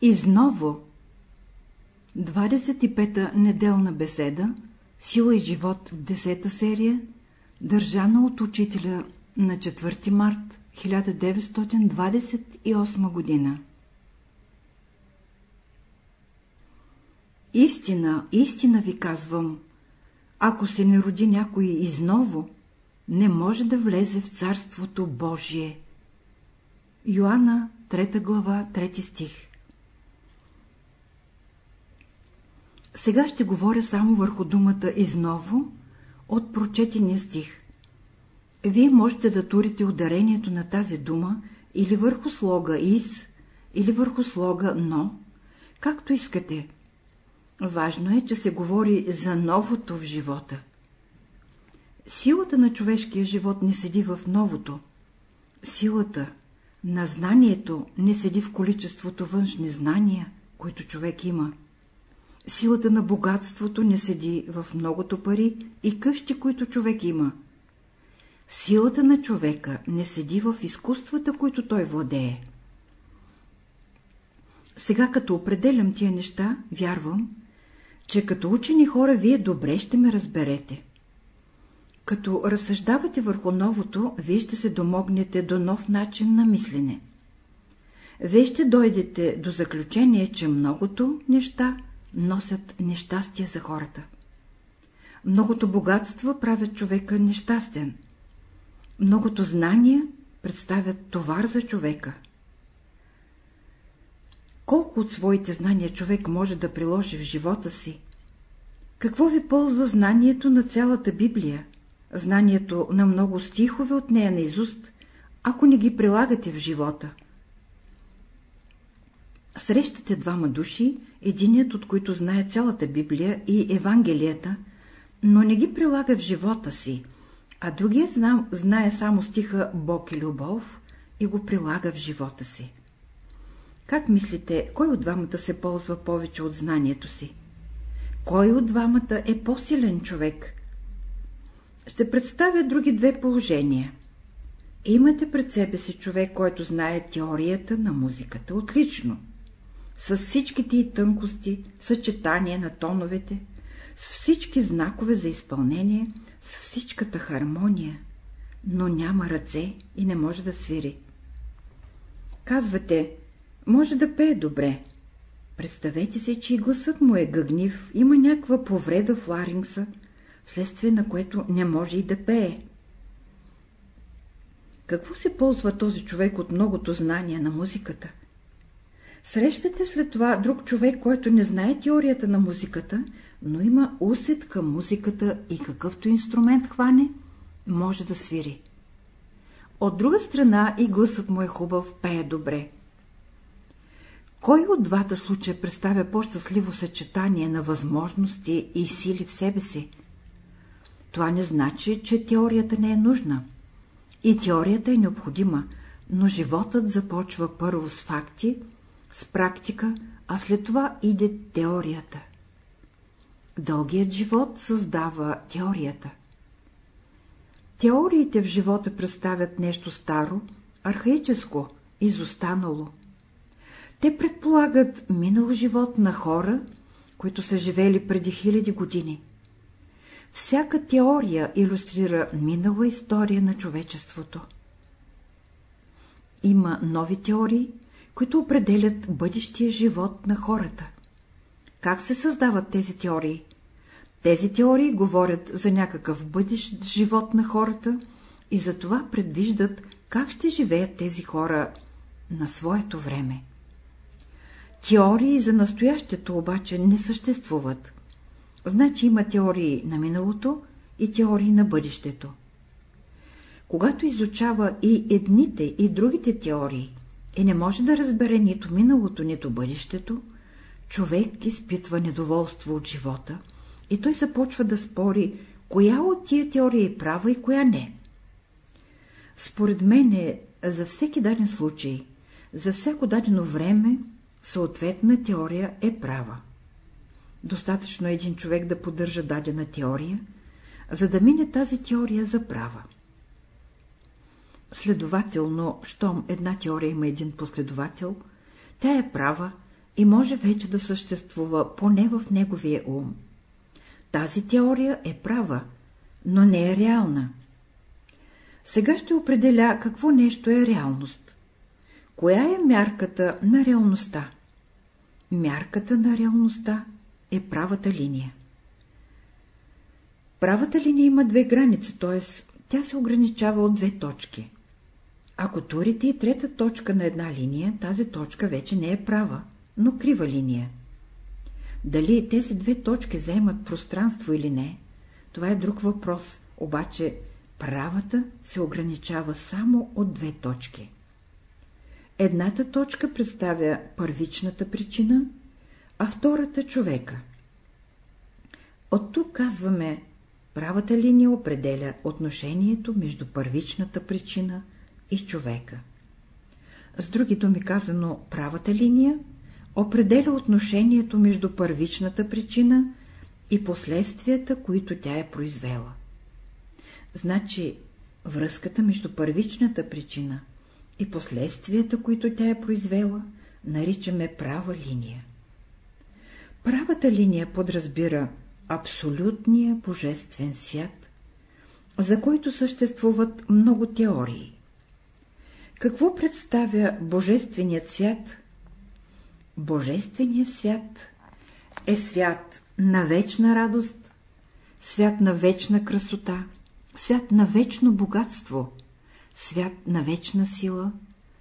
Изново 25-та неделна беседа Сила и живот в 10-та серия Държана от учителя на 4 март 1928 година Истина, истина ви казвам, ако се не роди някой изново, не може да влезе в Царството Божие. Йоанна, 3 глава, 3 стих Сега ще говоря само върху думата изново от прочетения стих. Вие можете да турите ударението на тази дума или върху слога из, или върху слога но, както искате. Важно е, че се говори за новото в живота. Силата на човешкия живот не седи в новото. Силата на знанието не седи в количеството външни знания, които човек има. Силата на богатството не седи в многото пари и къщи, които човек има. Силата на човека не седи в изкуствата, които той владее. Сега, като определям тия неща, вярвам, че като учени хора вие добре ще ме разберете. Като разсъждавате върху новото, вие ще се домогнете до нов начин на мислене. Вие ще дойдете до заключение, че многото неща носят нещастие за хората. Многото богатства правят човека нещастен. Многото знания представят товар за човека. Колко от своите знания човек може да приложи в живота си? Какво ви ползва знанието на цялата Библия, знанието на много стихове от нея на изуст, ако не ги прилагате в живота? Срещате двама души, единият от които знае цялата Библия и Евангелията, но не ги прилага в живота си, а другият знае само стиха Бог и любов и го прилага в живота си. Как мислите, кой от двамата се ползва повече от знанието си? Кой от двамата е по-силен човек? Ще представя други две положения. Имате пред себе си човек, който знае теорията на музиката отлично, с всичките и тънкости, съчетание на тоновете, с всички знакове за изпълнение, с всичката хармония, но няма ръце и не може да свири. Казвате, може да пее добре. Представете се, че и гласът му е гъгнив, има някаква повреда в ларингса, вследствие на което не може и да пее. Какво се ползва този човек от многото знания на музиката? Срещате след това друг човек, който не знае теорията на музиката, но има усет към музиката и какъвто инструмент хване, може да свири. От друга страна и гласът му е хубав, пее добре. Кой от двата случая представя по-щастливо съчетание на възможности и сили в себе си? Това не значи, че теорията не е нужна. И теорията е необходима, но животът започва първо с факти, с практика, а след това иде теорията. Дългият живот създава теорията. Теориите в живота представят нещо старо, архаическо, изостанало. Те предполагат минал живот на хора, които са живели преди хиляди години. Всяка теория иллюстрира минала история на човечеството. Има нови теории, които определят бъдещия живот на хората. Как се създават тези теории? Тези теории говорят за някакъв бъдещ живот на хората и за това предвиждат как ще живеят тези хора на своето време. Теории за настоящето обаче не съществуват. Значи има теории на миналото и теории на бъдещето. Когато изучава и едните и другите теории и не може да разбере нито миналото, нито бъдещето, човек изпитва недоволство от живота и той започва да спори, коя от тия теории е права и коя не. Според мен е за всеки даден случай, за всяко дадено време, съответна теория е права. Достатъчно е един човек да поддържа дадена теория, за да мине тази теория за права. Следователно, щом една теория има един последовател, тя е права и може вече да съществува поне в неговия ум. Тази теория е права, но не е реална. Сега ще определя какво нещо е реалност. Коя е мярката на реалността? Мярката на реалността е правата линия. Правата линия има две граници, т.е. тя се ограничава от две точки. Ако турите и трета точка на една линия, тази точка вече не е права, но крива линия. Дали тези две точки заемат пространство или не, това е друг въпрос, обаче правата се ограничава само от две точки. Едната точка представя първичната причина, а втората – човека. От тук казваме, правата линия определя отношението между първичната причина и човека. С други думи казано, правата линия определя отношението между първичната причина и последствията, които тя е произвела. Значи, връзката между първичната причина и последствията, които тя е произвела, наричаме права линия. Правата линия подразбира абсолютния божествен свят, за който съществуват много теории. Какво представя божественият свят? Божественият свят е свят на вечна радост, свят на вечна красота, свят на вечно богатство, свят на вечна сила,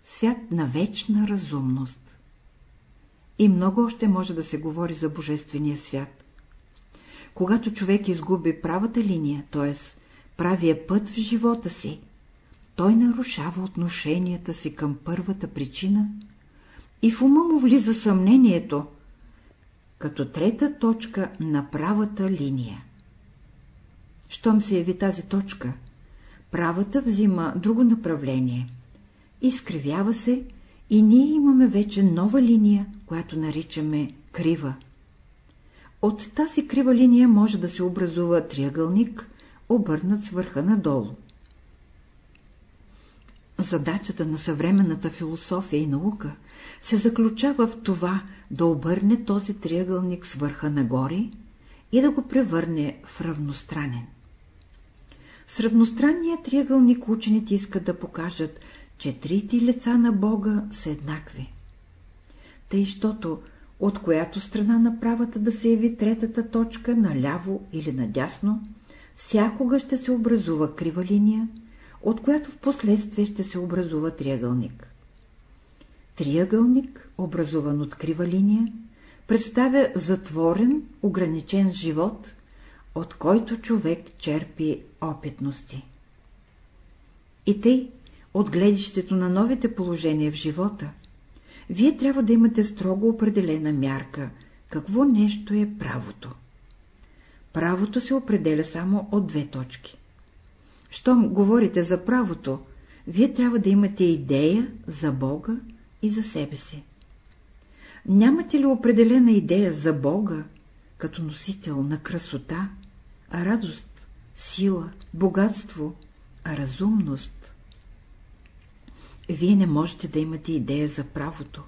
свят на вечна разумност. И много още може да се говори за Божествения свят. Когато човек изгуби правата линия, т.е. правия път в живота си, той нарушава отношенията си към първата причина и в ума му влиза съмнението, като трета точка на правата линия. Щом се яви тази точка, правата взима друго направление, изкривява се и ние имаме вече нова линия, която наричаме крива. От тази крива линия може да се образува триъгълник, обърнат с върха надолу. Задачата на съвременната философия и наука се заключава в това да обърне този триъгълник с върха нагоре и да го превърне в равностранен. С равностранния триъгълник учените искат да покажат, че трите лица на Бога са еднакви. Тъй, щото от която страна на правата да се яви третата точка, наляво или надясно, всякога ще се образува крива линия, от която в последствие ще се образува триъгълник. Триъгълник, образуван от крива линия, представя затворен, ограничен живот, от който човек черпи опитности. И тъй, от гледището на новите положения в живота, вие трябва да имате строго определена мярка, какво нещо е правото. Правото се определя само от две точки. Щом говорите за правото, вие трябва да имате идея за Бога и за себе си. Нямате ли определена идея за Бога, като носител на красота, радост, сила, богатство, разумност? Вие не можете да имате идея за правото,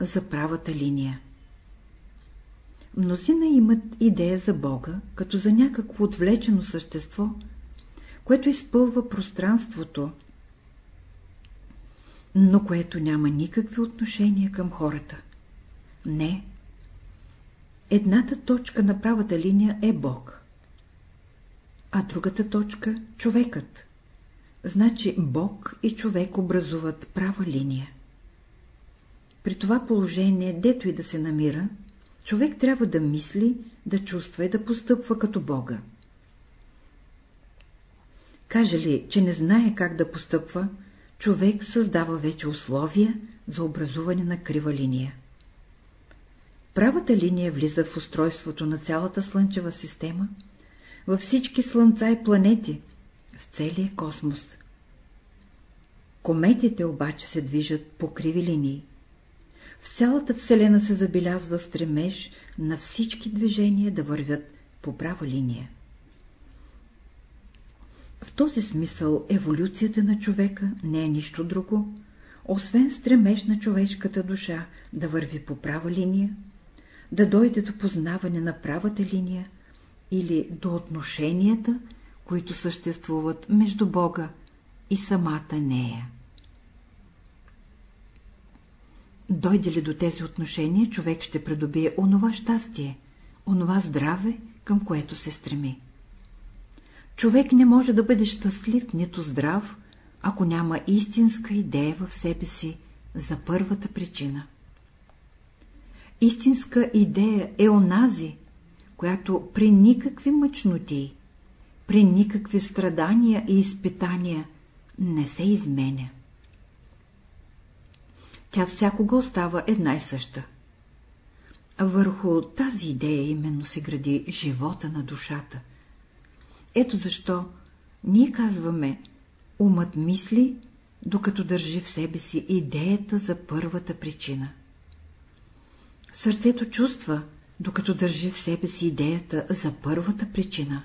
за правата линия. Мнозина имат идея за Бога, като за някакво отвлечено същество, което изпълва пространството, но което няма никакви отношения към хората. Не. Едната точка на правата линия е Бог, а другата точка – човекът. Значи Бог и човек образуват права линия. При това положение, дето и да се намира, човек трябва да мисли, да чувства и да постъпва като Бога. Каже ли, че не знае как да постъпва, човек създава вече условия за образуване на крива линия. Правата линия влиза в устройството на цялата Слънчева система, във всички слънца и планети, в целия космос. Кометите обаче се движат по криви линии. В цялата Вселена се забелязва стремеж на всички движения да вървят по права линия. В този смисъл еволюцията на човека не е нищо друго, освен стремеж на човешката душа да върви по права линия, да дойде до познаване на правата линия или до отношенията, които съществуват между Бога и самата нея. Дойде ли до тези отношения, човек ще придобие онова щастие, онова здраве, към което се стреми. Човек не може да бъде щастлив, нито здрав, ако няма истинска идея в себе си за първата причина. Истинска идея е онази, която при никакви мъчноти, при никакви страдания и изпитания не се изменя. Тя всякога остава една и съща. Върху тази идея именно се гради живота на душата. Ето защо ние казваме умът мисли, докато държи в себе си идеята за първата причина. Сърцето чувства, докато държи в себе си идеята за първата причина.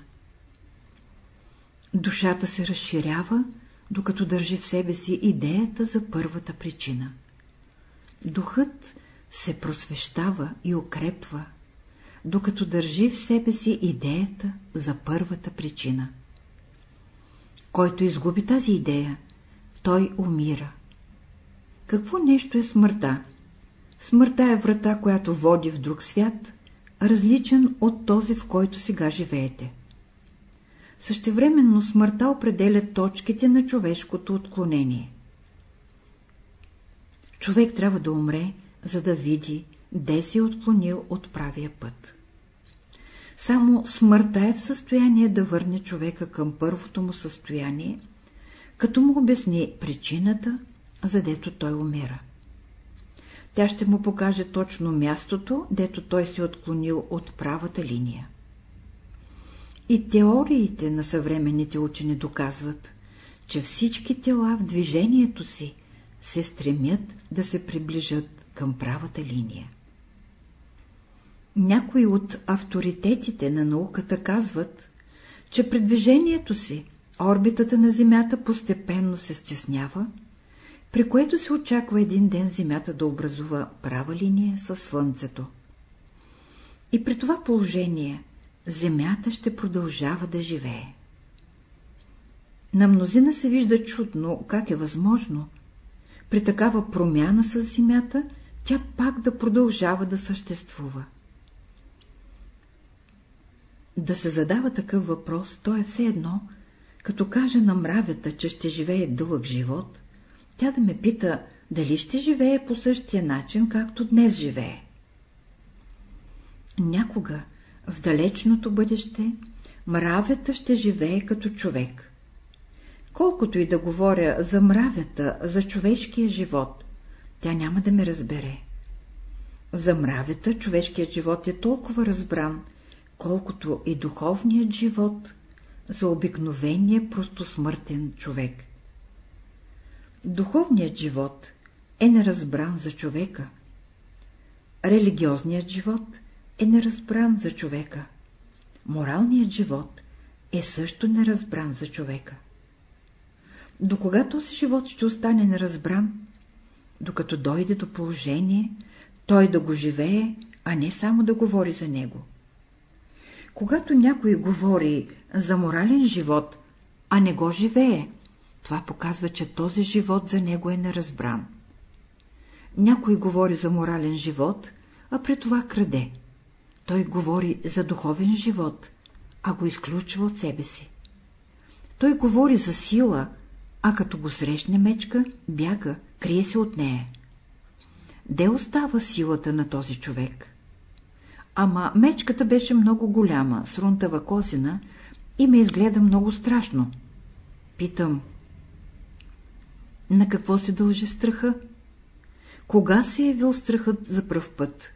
Душата се разширява, докато държи в себе си идеята за първата причина. Духът се просвещава и укрепва, докато държи в себе си идеята за първата причина. Който изгуби тази идея, той умира. Какво нещо е смъртта? Смъртта е врата, която води в друг свят, различен от този, в който сега живеете. Същевременно смъртта определя точките на човешкото отклонение. Човек трябва да умре, за да види, де си отклонил от правия път. Само смъртта е в състояние да върне човека към първото му състояние, като му обясни причината, задето той умира. Тя ще му покаже точно мястото, дето той се е отклонил от правата линия. И теориите на съвременните учени доказват, че всички тела в движението си се стремят да се приближат към правата линия. Някои от авторитетите на науката казват, че при движението си орбитата на Земята постепенно се стеснява, при което се очаква един ден Земята да образува права линия с Слънцето. И при това положение Земята ще продължава да живее. На мнозина се вижда чудно как е възможно при такава промяна с Земята тя пак да продължава да съществува. Да се задава такъв въпрос, то е все едно, като каже на мравята, че ще живее дълъг живот, тя да ме пита, дали ще живее по същия начин, както днес живее. Някога, в далечното бъдеще, мравята ще живее като човек. Колкото и да говоря за мравята, за човешкия живот, тя няма да ме разбере. За мравята човешкият живот е толкова разбран, колкото и духовният живот за обикновения простосмъртен човек. Духовният живот е неразбран за човека. Религиозният живот е неразбран за човека. Моралният живот е също неразбран за човека. До кога този живот ще остане неразбран? Докато дойде до положение, той да го живее, а не само да говори за него. Когато някой говори за морален живот, а не го живее, това показва, че този живот за него е неразбран. Някой говори за морален живот, а при това краде. Той говори за духовен живот, а го изключва от себе си. Той говори за сила, а като го срещне мечка, бяга, крие се от нея. Де остава силата на този човек? Ама мечката беше много голяма, с рунтава козина и ме изгледа много страшно. Питам, на какво се дължи страха? Кога се е явил страхът за пръв път?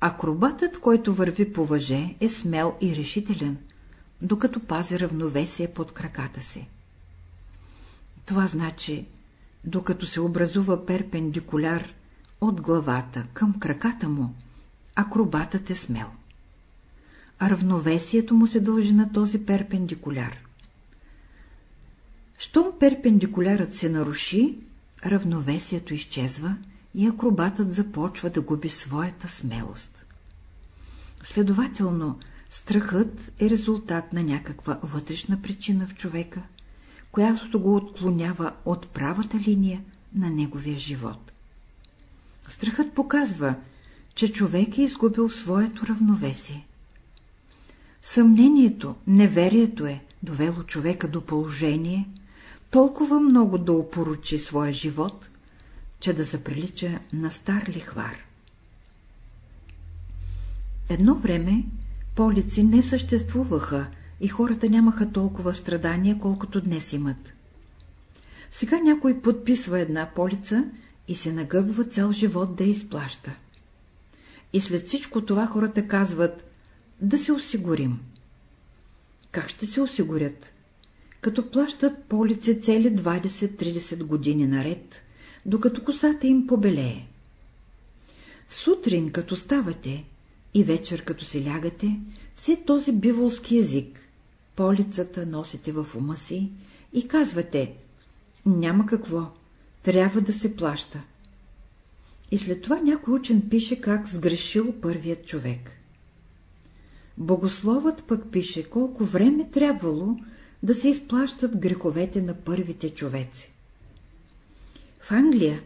Акробатът, който върви по въже, е смел и решителен, докато пази равновесие под краката си. Това значи, докато се образува перпендикуляр от главата към краката му, акробатът е смел. Равновесието му се дължи на този перпендикуляр. Щом перпендикулярът се наруши, равновесието изчезва и акробатът започва да губи своята смелост. Следователно, страхът е резултат на някаква вътрешна причина в човека, която го отклонява от правата линия на неговия живот. Страхът показва, че човек е изгубил своето равновесие. Съмнението, неверието е довело човека до положение, толкова много да опоручи своя живот, че да заприлича на стар лихвар. Едно време полици не съществуваха и хората нямаха толкова страдания, колкото днес имат. Сега някой подписва една полица и се нагъбва цял живот да изплаща. И след всичко това хората казват да се осигурим. Как ще се осигурят? Като плащат полици цели 20-30 години наред, докато косата им побелее. Сутрин, като ставате, и вечер, като се лягате, все този биволски език, полицата носите в ума си и казвате «Няма какво, трябва да се плаща». И след това някой учен пише как сгрешил първият човек. Богословът пък пише колко време трябвало да се изплащат греховете на първите човеци. В Англия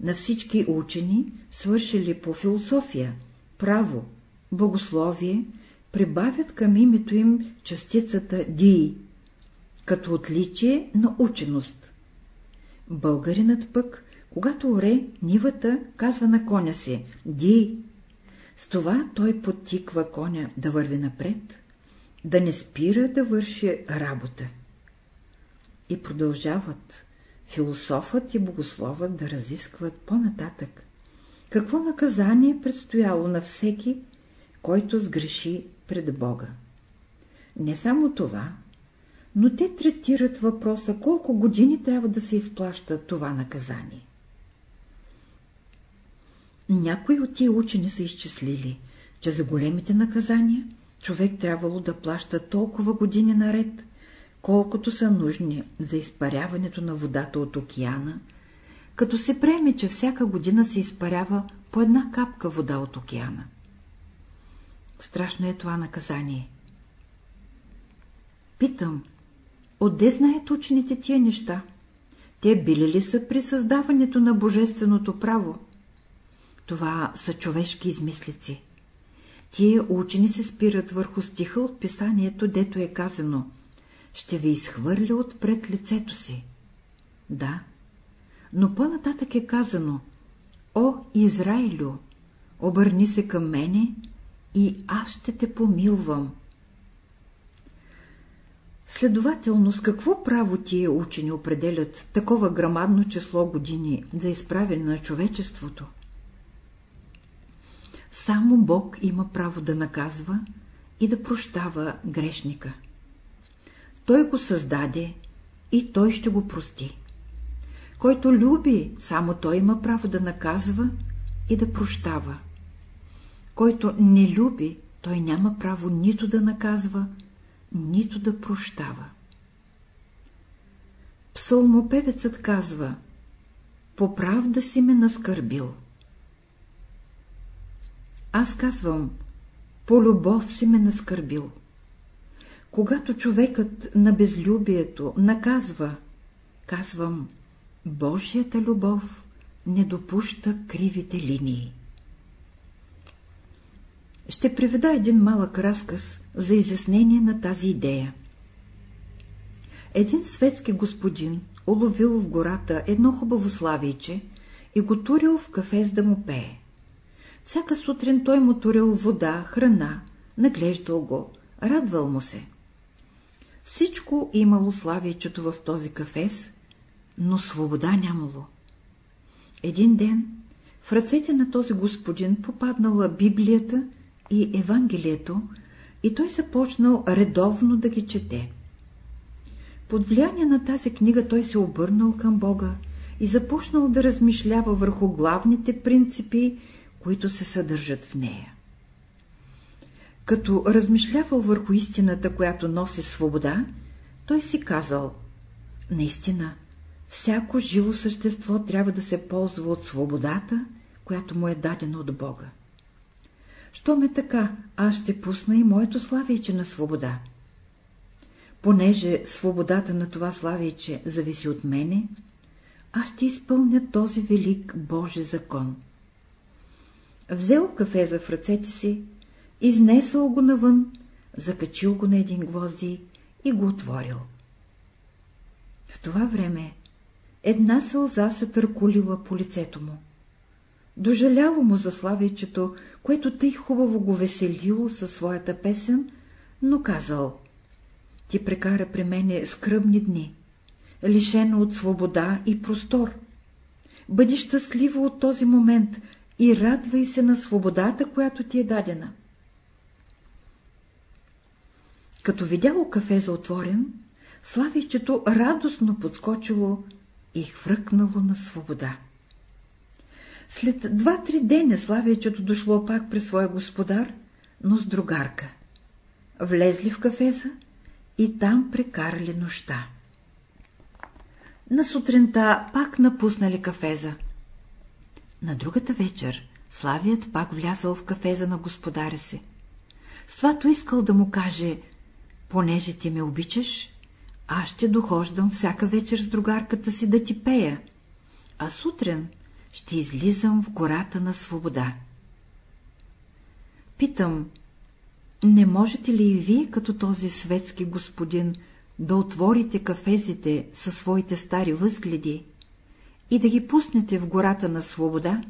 на всички учени, свършили по философия, право, богословие, прибавят към името им частицата Дии, като отличие на ученост. Българинът пък, когато оре нивата, казва на коня си Ди. С това той подтиква коня да върви напред, да не спира да върши работа. И продължават философът и богословът да разискват по-нататък. Какво наказание предстояло на всеки, който сгреши пред Бога? Не само това, но те третират въпроса колко години трябва да се изплаща това наказание. Някои от тия учени са изчислили, че за големите наказания човек трябвало да плаща толкова години наред, колкото са нужни за изпаряването на водата от океана, като се приеме, че всяка година се изпарява по една капка вода от океана. Страшно е това наказание. Питам, отде знаят учените тия неща? Те били ли са при създаването на божественото право? Това са човешки измислици. Тия учени се спират върху стиха от писанието, дето е казано «Ще ви изхвърля отпред лицето си». Да, но по-нататък е казано «О, Израилю, обърни се към мене и аз ще те помилвам». Следователно, с какво право тия учени определят такова грамадно число години за изправене на човечеството? Само Бог има право да наказва и да прощава грешника. Той го създаде и той ще го прости. Който люби, само той има право да наказва и да прощава. Който не люби, той няма право нито да наказва, нито да прощава. Псалмопевецът казва «По правда си ме наскърбил». Аз казвам, по любов си ме наскърбил. Когато човекът на безлюбието наказва, казвам, Божията любов не допуща кривите линии. Ще приведа един малък разказ за изяснение на тази идея. Един светски господин уловил в гората едно хубаво славейче и го турил в кафе да му пее. Всяка сутрин той му турил вода, храна, наглеждал го, радвал му се. Всичко имало славичето в този кафес, но свобода нямало. Един ден в ръцете на този господин попаднала Библията и Евангелието и той започнал редовно да ги чете. Под влияние на тази книга той се обърнал към Бога и започнал да размишлява върху главните принципи които се съдържат в нея. Като размишлявал върху истината, която носи свобода, той си казал, наистина, всяко живо същество трябва да се ползва от свободата, която му е дадена от Бога. Що ме така, аз ще пусна и моето славейче на свобода. Понеже свободата на това славейче зависи от мене, аз ще изпълня този велик Божи закон. Взел кафеза в ръцете си, изнесъл го навън, закачил го на един гвозди и го отворил. В това време една сълза се търкулила по лицето му. Дожаляло му за славейчето, което тъй хубаво го веселило със своята песен, но казал — ти прекара при мене скръбни дни, лишено от свобода и простор. Бъди щастливо от този момент и радвай се на свободата, която ти е дадена. Като видяло кафе за отворен, Славичето радостно подскочило и хвръкнало на свобода. След два-три деня Славичето дошло пак при своя господар, но с другарка. Влезли в кафеза и там прекарали нощта. На сутринта пак напуснали кафеза. На другата вечер Славият пак влязъл в кафеза на господаря си. С твато искал да му каже, понеже ти ме обичаш, аз ще дохождам всяка вечер с другарката си да ти пея, а сутрин ще излизам в гората на свобода. Питам, не можете ли и вие, като този светски господин, да отворите кафезите със своите стари възгледи и да ги пуснете в гората на свобода?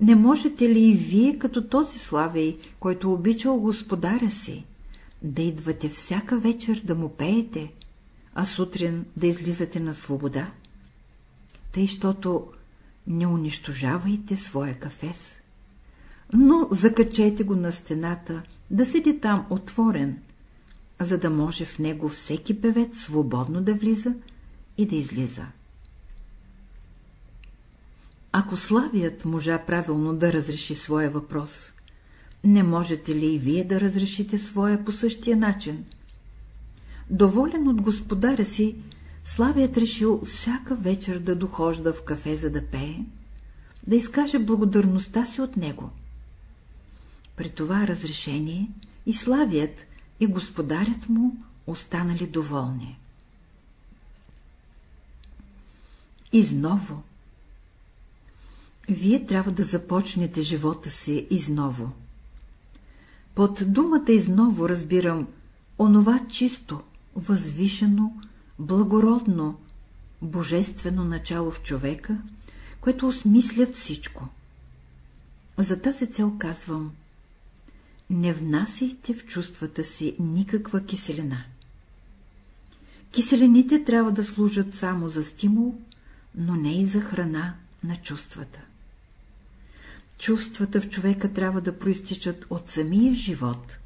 Не можете ли и вие, като този славей, който обичал господаря си, да идвате всяка вечер да му пеете, а сутрин да излизате на свобода? Тъй, щото не унищожавайте своя кафес, но закачете го на стената, да седи там отворен, за да може в него всеки певец свободно да влиза и да излиза. Ако Славият можа правилно да разреши своя въпрос, не можете ли и вие да разрешите своя по същия начин? Доволен от господаря си, Славият решил всяка вечер да дохожда в кафе, за да пее, да изкаже благодарността си от него. При това разрешение и Славият, и господарят му останали доволни. Изново. Вие трябва да започнете живота си изново. Под думата изново разбирам онова чисто, възвишено, благородно, божествено начало в човека, което осмисля всичко. За тази цел казвам не внасяйте в чувствата си никаква киселина. Киселините трябва да служат само за стимул, но не и за храна на чувствата. Чувствата в човека трябва да проистичат от самия живот.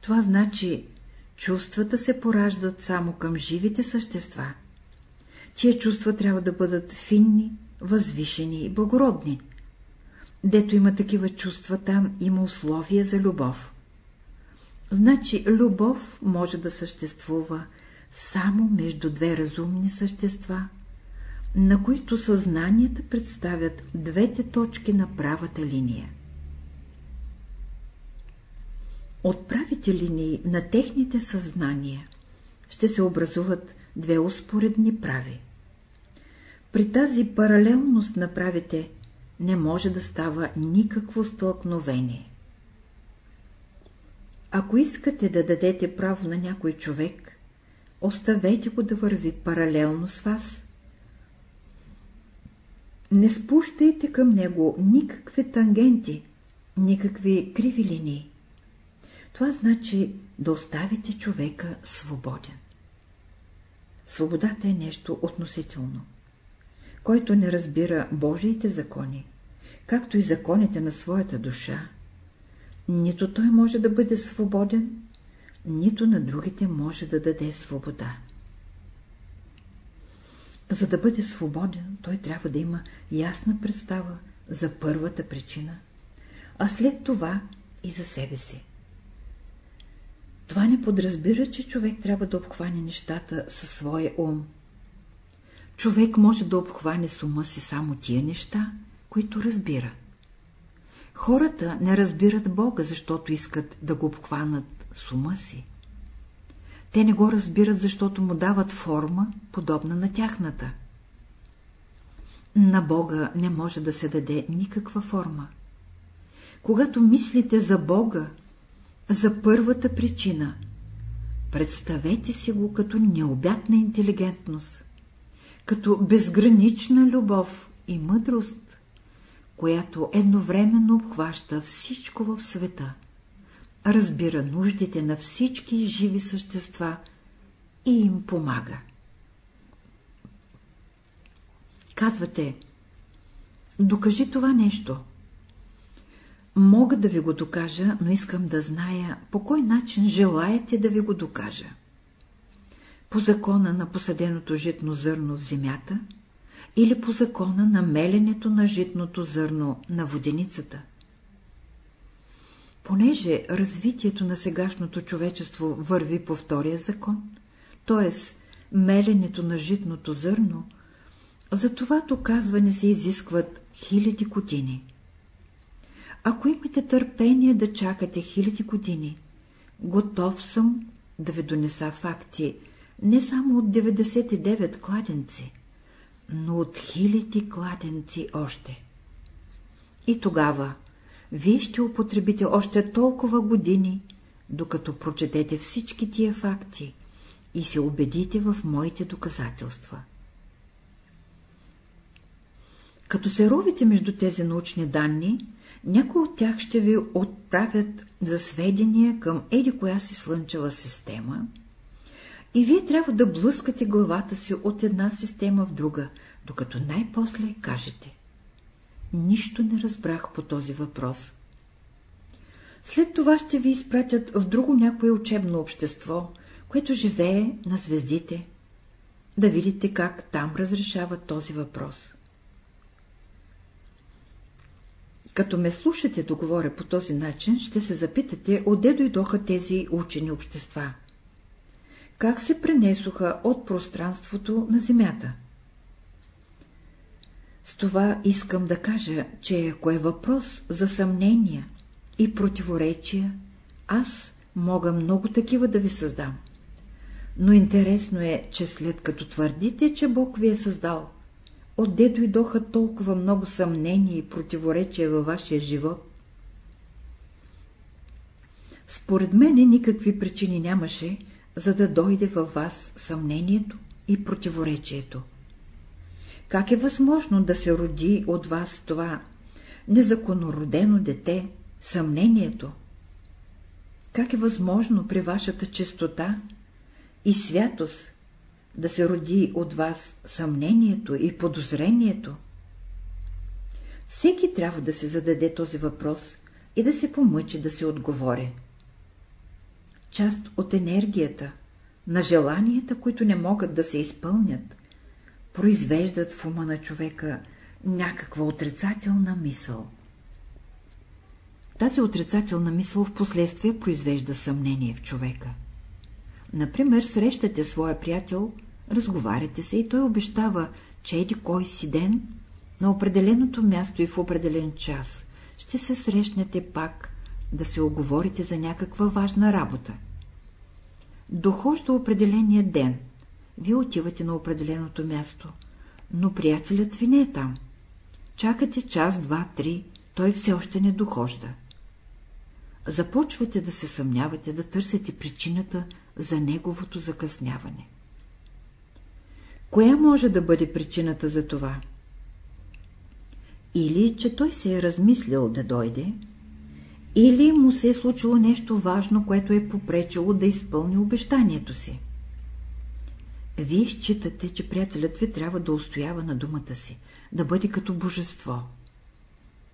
Това значи, чувствата се пораждат само към живите същества. Тия чувства трябва да бъдат финни, възвишени и благородни. Дето има такива чувства, там има условия за любов. Значи любов може да съществува само между две разумни същества, на които съзнанията представят двете точки на правата линия. От правите линии на техните съзнания ще се образуват две успоредни прави. При тази паралелност на правите не може да става никакво стълкновение. Ако искате да дадете право на някой човек, оставете го да върви паралелно с вас. Не спущайте към него никакви тангенти, никакви криви линии. Това значи да оставите човека свободен. Свободата е нещо относително. Който не разбира Божиите закони, както и законите на своята душа, нито той може да бъде свободен, нито на другите може да даде свобода. За да бъде свободен, той трябва да има ясна представа за първата причина, а след това и за себе си. Това не подразбира, че човек трябва да обхване нещата със своя ум. човек може да обхване с ума си само тия неща, които разбира. Хората не разбират Бога, защото искат да го обхванат с ума си. Те не го разбират, защото му дават форма, подобна на тяхната. На Бога не може да се даде никаква форма. Когато мислите за Бога, за първата причина, представете си го като необятна интелигентност, като безгранична любов и мъдрост, която едновременно обхваща всичко в света, разбира нуждите на всички живи същества и им помага. Казвате, докажи това нещо. Мога да ви го докажа, но искам да зная по кой начин желаете да ви го докажа. По закона на посаденото житно зърно в земята или по закона на меленето на житното зърно на воденицата. Понеже развитието на сегашното човечество върви по втория закон, т.е. меленето на житното зърно, за това доказване се изискват хиляди години. Ако имате търпение да чакате хиляди години, готов съм да ви донеса факти не само от 99 кладенци, но от хиляди кладенци още. И тогава вие ще употребите още толкова години, докато прочетете всички тия факти и се убедите в моите доказателства. Като се ровите между тези научни данни, някои от тях ще ви отправят за сведения към еди коя си слънчева система и вие трябва да блъскате главата си от една система в друга, докато най-после кажете. Нищо не разбрах по този въпрос. След това ще ви изпратят в друго някое учебно общество, което живее на звездите, да видите как там разрешават този въпрос. Като ме слушате да говоря по този начин, ще се запитате, отде дойдоха тези учени общества. Как се пренесоха от пространството на Земята? С това искам да кажа, че ако е въпрос за съмнения и противоречия, аз мога много такива да ви създам. Но интересно е, че след като твърдите, че Бог ви е създал, Отде дойдоха толкова много съмнения и противоречия във вашия живот? Според мене никакви причини нямаше, за да дойде във вас съмнението и противоречието. Как е възможно да се роди от вас това незаконородено дете, съмнението? Как е възможно при вашата чистота и святост да се роди от вас съмнението и подозрението? Всеки трябва да се зададе този въпрос и да се помъчи да се отговори. Част от енергията, на желанията, които не могат да се изпълнят, произвеждат в ума на човека някаква отрицателна мисъл. Тази отрицателна мисъл в последствие произвежда съмнение в човека. Например, срещате своя приятел, разговаряте се и той обещава, че еди кой си ден, на определеното място и в определен час, ще се срещнете пак да се оговорите за някаква важна работа. Дохожда определения ден, вие отивате на определеното място, но приятелят ви не е там. Чакате час, два, три, той все още не дохожда. Започвате да се съмнявате, да търсите причината за неговото закъсняване. Коя може да бъде причината за това? Или, че той се е размислил да дойде, или му се е случило нещо важно, което е попречило да изпълни обещанието си. Вие считате, че приятелят ви трябва да устоява на думата си, да бъде като божество.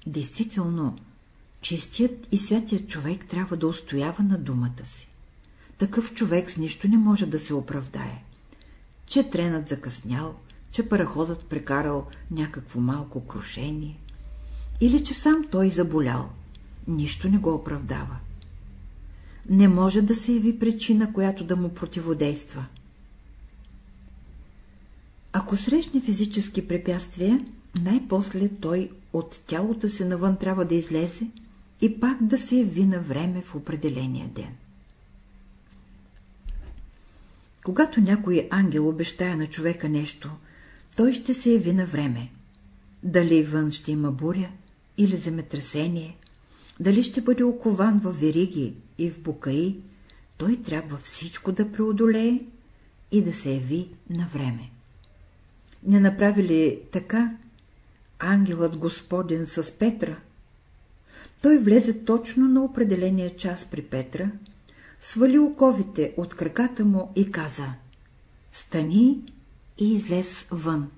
Действително, чистият и святият човек трябва да устоява на думата си. Такъв човек с нищо не може да се оправдае. Че тренът закъснял, че параходът прекарал някакво малко крушение, или че сам той заболял, нищо не го оправдава. Не може да се яви причина, която да му противодейства. Ако срещне физически препятствия, най-после той от тялото си навън трябва да излезе и пак да се яви на време в определения ден. Когато някой ангел обещая на човека нещо, той ще се яви на време. Дали вън ще има буря или земетресение, дали ще бъде окован в вериги и в букаи, той трябва всичко да преодолее и да се яви на време. Не направи ли така ангелът Господен с Петра? Той влезе точно на определения час при Петра, свали оковите от краката му и каза «Стани и излез вън».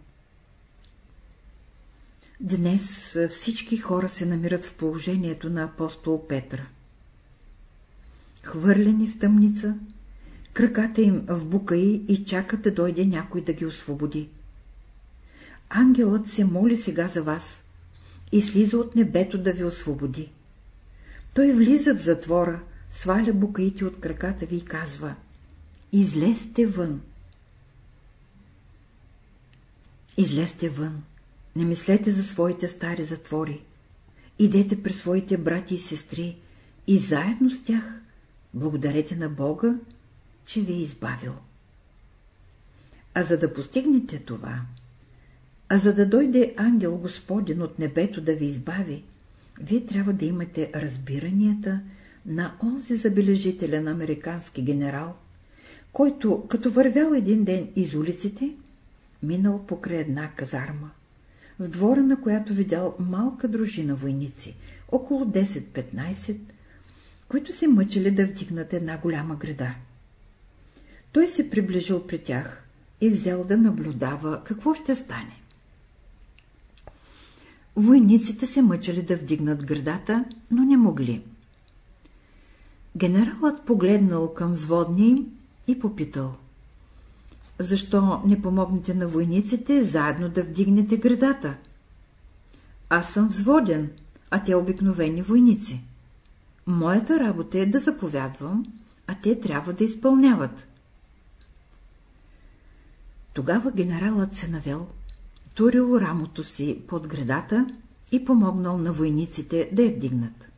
Днес всички хора се намират в положението на апостол Петра. Хвърлени в тъмница, краката им в букаи и чакат да дойде някой да ги освободи. Ангелът се моли сега за вас и слиза от небето да ви освободи. Той влиза в затвора, сваля букаите от краката ви и казва — излезте вън. Излезте вън, не мислете за своите стари затвори. Идете при своите брати и сестри и заедно с тях благодарете на Бога, че ви е избавил. А за да постигнете това, а за да дойде ангел Господен от небето да ви избави, вие трябва да имате разбиранията на онзи забележителен американски генерал, който, като вървял един ден из улиците, минал покрай една казарма, в двора на която видял малка дружина войници, около 10-15, които се мъчили да вдигнат една голяма града. Той се приближил при тях и взел да наблюдава какво ще стане. Войниците се мъчали да вдигнат градата, но не могли. Генералът погледнал към взводния и попитал. Защо не помогнете на войниците заедно да вдигнете градата? Аз съм взводен, а те обикновени войници. Моята работа е да заповядвам, а те трябва да изпълняват. Тогава генералът се навел, турил рамото си под градата и помогнал на войниците да я вдигнат.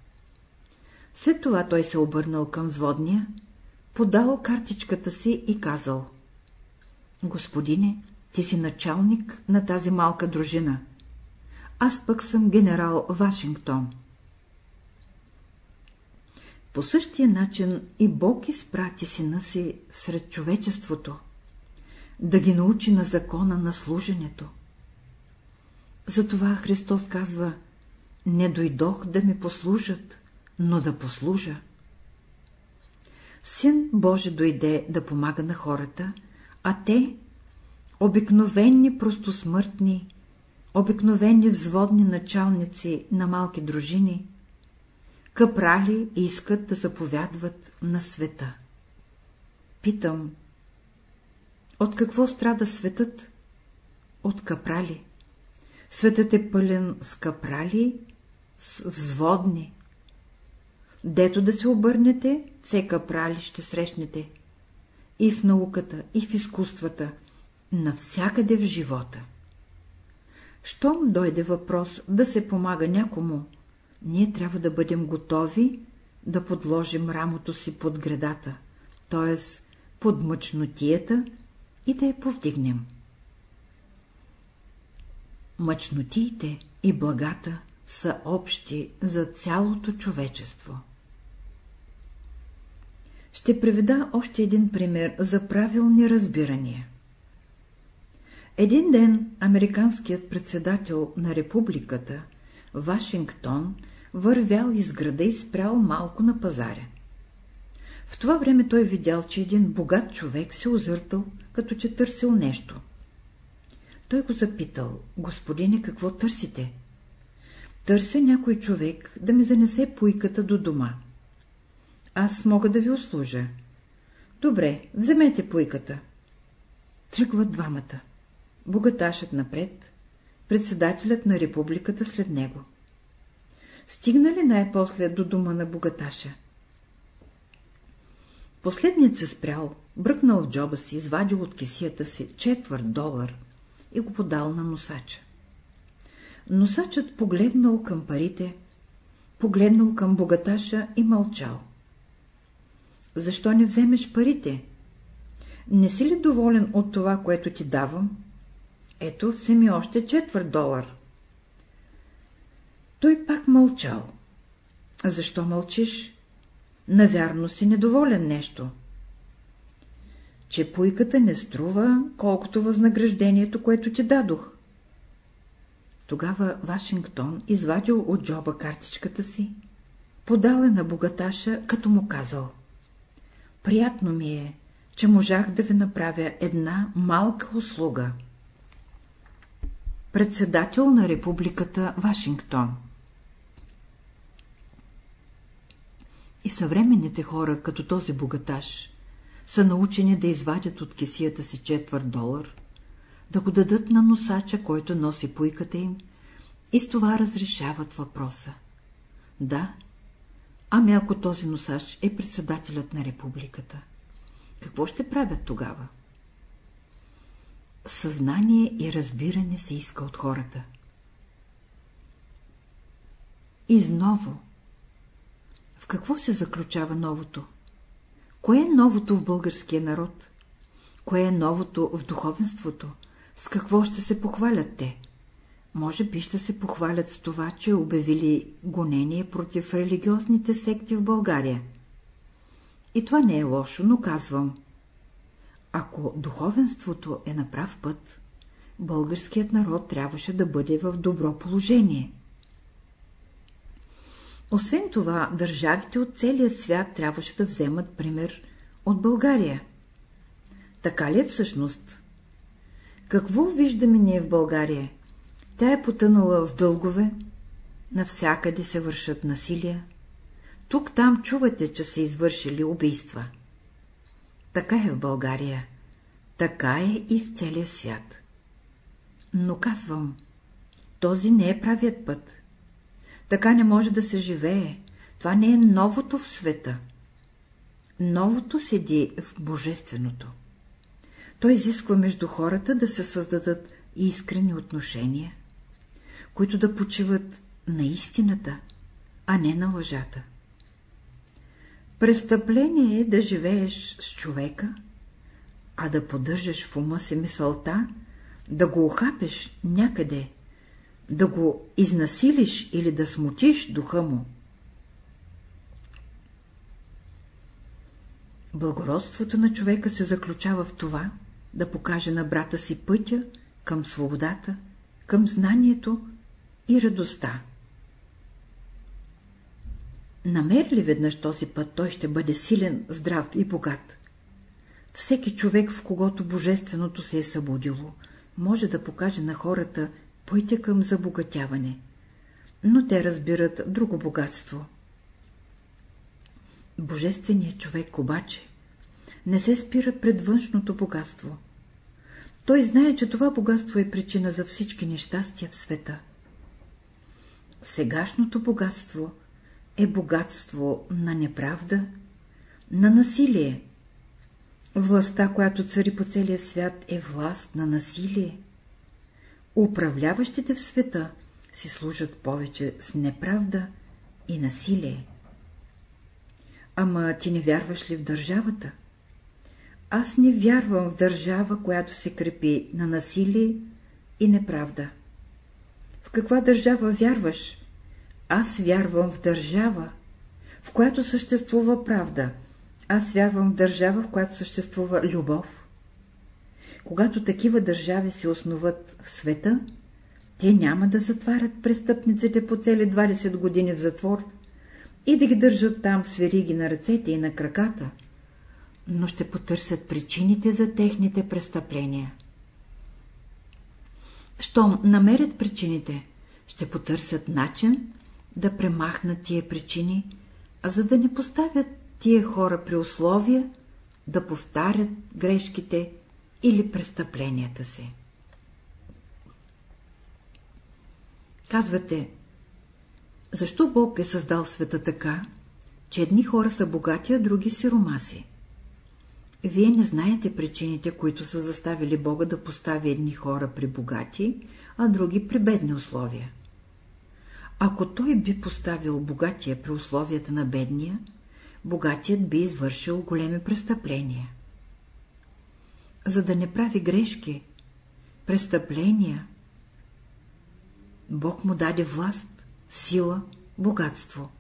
След това той се обърнал към зводния, подал картичката си и казал — Господине, ти си началник на тази малка дружина. Аз пък съм генерал Вашингтон. По същия начин и Бог изпрати сина си сред човечеството, да ги научи на закона на служенето. Затова Христос казва, не дойдох да ми послужат, но да послужа. Син Боже дойде да помага на хората, а те, обикновени простосмъртни, обикновени взводни началници на малки дружини, капрали искат да заповядват на света. Питам, от какво страда светът? От капрали. Светът е пълен с капрали, с взводни. Дето да се обърнете, все капрали ще срещнете. И в науката, и в изкуствата, навсякъде в живота. Щом дойде въпрос да се помага някому, ние трябва да бъдем готови да подложим рамото си под градата, т.е. под мъчнотията и да я повдигнем. Мъчнотиите и благата са общи за цялото човечество. Ще приведа още един пример за правилни разбирания. Един ден американският председател на републиката, Вашингтон, вървял из града и спрял малко на пазаря. В това време той видял, че един богат човек се озъртал, като че търсил нещо. Той го запитал, господине, какво търсите? Търся някой човек да ми занесе пуйката до дома. Аз мога да ви услужа. Добре, вземете пуйката. Тръгват двамата. Богаташът напред, председателят на републиката след него. Стигнали най-после до дома на богаташа. Последният се спрял, бръкнал в джоба си, извадил от кисията си четвърт долар и го подал на носача. Носачът погледнал към парите, погледнал към богаташа и мълчал. Защо не вземеш парите? Не си ли доволен от това, което ти давам? Ето, вземи още четвърт долар. Той пак мълчал. Защо мълчиш? Навярно си недоволен нещо. Че пуйката не струва, колкото възнаграждението, което ти дадох. Тогава Вашингтон извадил от джоба картичката си, подал е на богаташа, като му казал. Приятно ми е, че можах да ви направя една малка услуга. Председател на републиката Вашингтон И съвременните хора, като този богаташ, са научени да извадят от кесията си четвърт долар, да го дадат на носача, който носи пуйката им, и с това разрешават въпроса. Да, ами ако този носач е председателят на републиката, какво ще правят тогава? Съзнание и разбиране се иска от хората. Изново. В какво се заключава новото? Кое е новото в българския народ? Кое е новото в духовенството? С какво ще се похвалят те? Може би ще се похвалят с това, че обявили гонение против религиозните секти в България. И това не е лошо, но казвам. Ако духовенството е на прав път, българският народ трябваше да бъде в добро положение. Освен това, държавите от целия свят трябваше да вземат пример от България. Така ли е всъщност? Какво виждаме ние в България? Тя е потънала в дългове, навсякъде се вършат насилия. Тук-там чувате, че са извършили убийства. Така е в България, така е и в целия свят. Но казвам, този не е правият път. Така не може да се живее. Това не е новото в света. Новото седи в божественото. Той изисква между хората да се създадат искрени отношения, които да почиват на истината, а не на лъжата. Престъпление е да живееш с човека, а да поддържаш в ума си мисълта, да го охапеш някъде, да го изнасилиш или да смутиш духа му. Благородството на човека се заключава в това, да покаже на брата си пътя към свободата, към знанието и радостта. Намери ли веднъж този път, той ще бъде силен, здрав и богат. Всеки човек, в когото божественото се е събудило, може да покаже на хората пътя към забогатяване, но те разбират друго богатство. Божественият човек обаче не се спира пред външното богатство. Той знае, че това богатство е причина за всички нещастия в света. Сегашното богатство е богатство на неправда, на насилие. Властта, която цари по целия свят, е власт на насилие. Управляващите в света си служат повече с неправда и насилие. Ама ти не вярваш ли в държавата? Аз не вярвам в държава, която се крепи на насилие и неправда. В каква държава вярваш? Аз вярвам в държава, в която съществува правда. Аз вярвам в държава, в която съществува любов. Когато такива държави се основат в света, те няма да затварят престъпниците по цели 20 години в затвор и да ги държат там с вериги на ръцете и на краката, но ще потърсят причините за техните престъпления. Щом намерят причините, ще потърсят начин да премахнат тия причини, а за да не поставят тия хора при условия да повтарят грешките или престъпленията си. Казвате, защо Бог е създал света така, че едни хора са богати, а други сиромаси? Вие не знаете причините, които са заставили Бога да постави едни хора при богати, а други при бедни условия. Ако той би поставил богатия при условията на бедния, богатият би извършил големи престъпления. За да не прави грешки, престъпления, Бог му даде власт, сила, богатство.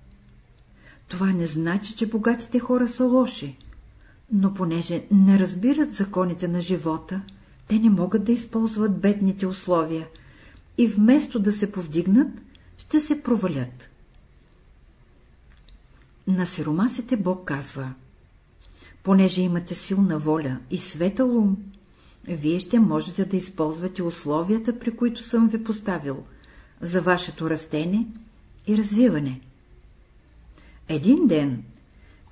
Това не значи, че богатите хора са лоши, но понеже не разбират законите на живота, те не могат да използват бедните условия и вместо да се повдигнат, ще се провалят. На сиромасите Бог казва, понеже имате силна воля и светъл ум, вие ще можете да използвате условията, при които съм ви поставил, за вашето растене и развиване. Един ден,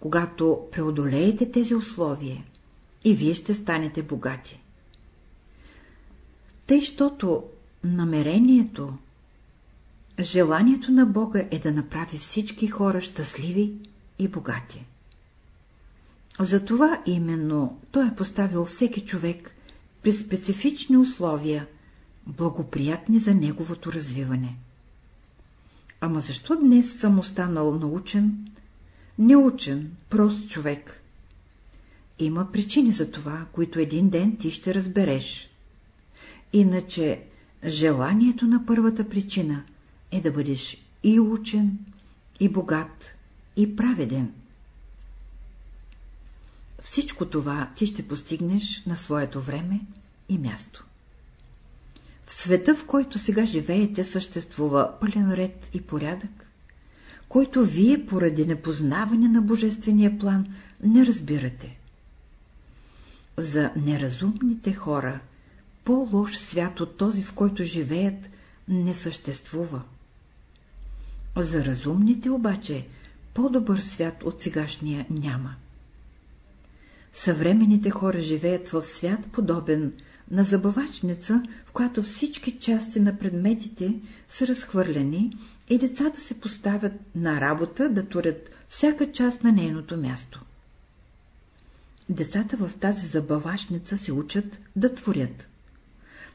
когато преодолеете тези условия, и вие ще станете богати. Тъй, щото намерението, желанието на Бога е да направи всички хора щастливи и богати. Затова именно Той е поставил всеки човек при специфични условия, благоприятни за неговото развиване. Ама защо днес съм останал научен, неучен, прост човек? Има причини за това, които един ден ти ще разбереш. Иначе желанието на първата причина е да бъдеш и учен, и богат, и праведен. Всичко това ти ще постигнеш на своето време и място. В света, в който сега живеете, съществува пълен ред и порядък, който вие поради непознаване на божествения план не разбирате. За неразумните хора по-лош свят от този, в който живеят, не съществува. За разумните обаче по-добър свят от сегашния няма. Съвременните хора живеят в свят подобен на забавачница, в която всички части на предметите са разхвърлени и децата се поставят на работа да турят всяка част на нейното място. Децата в тази забавачница се учат да творят.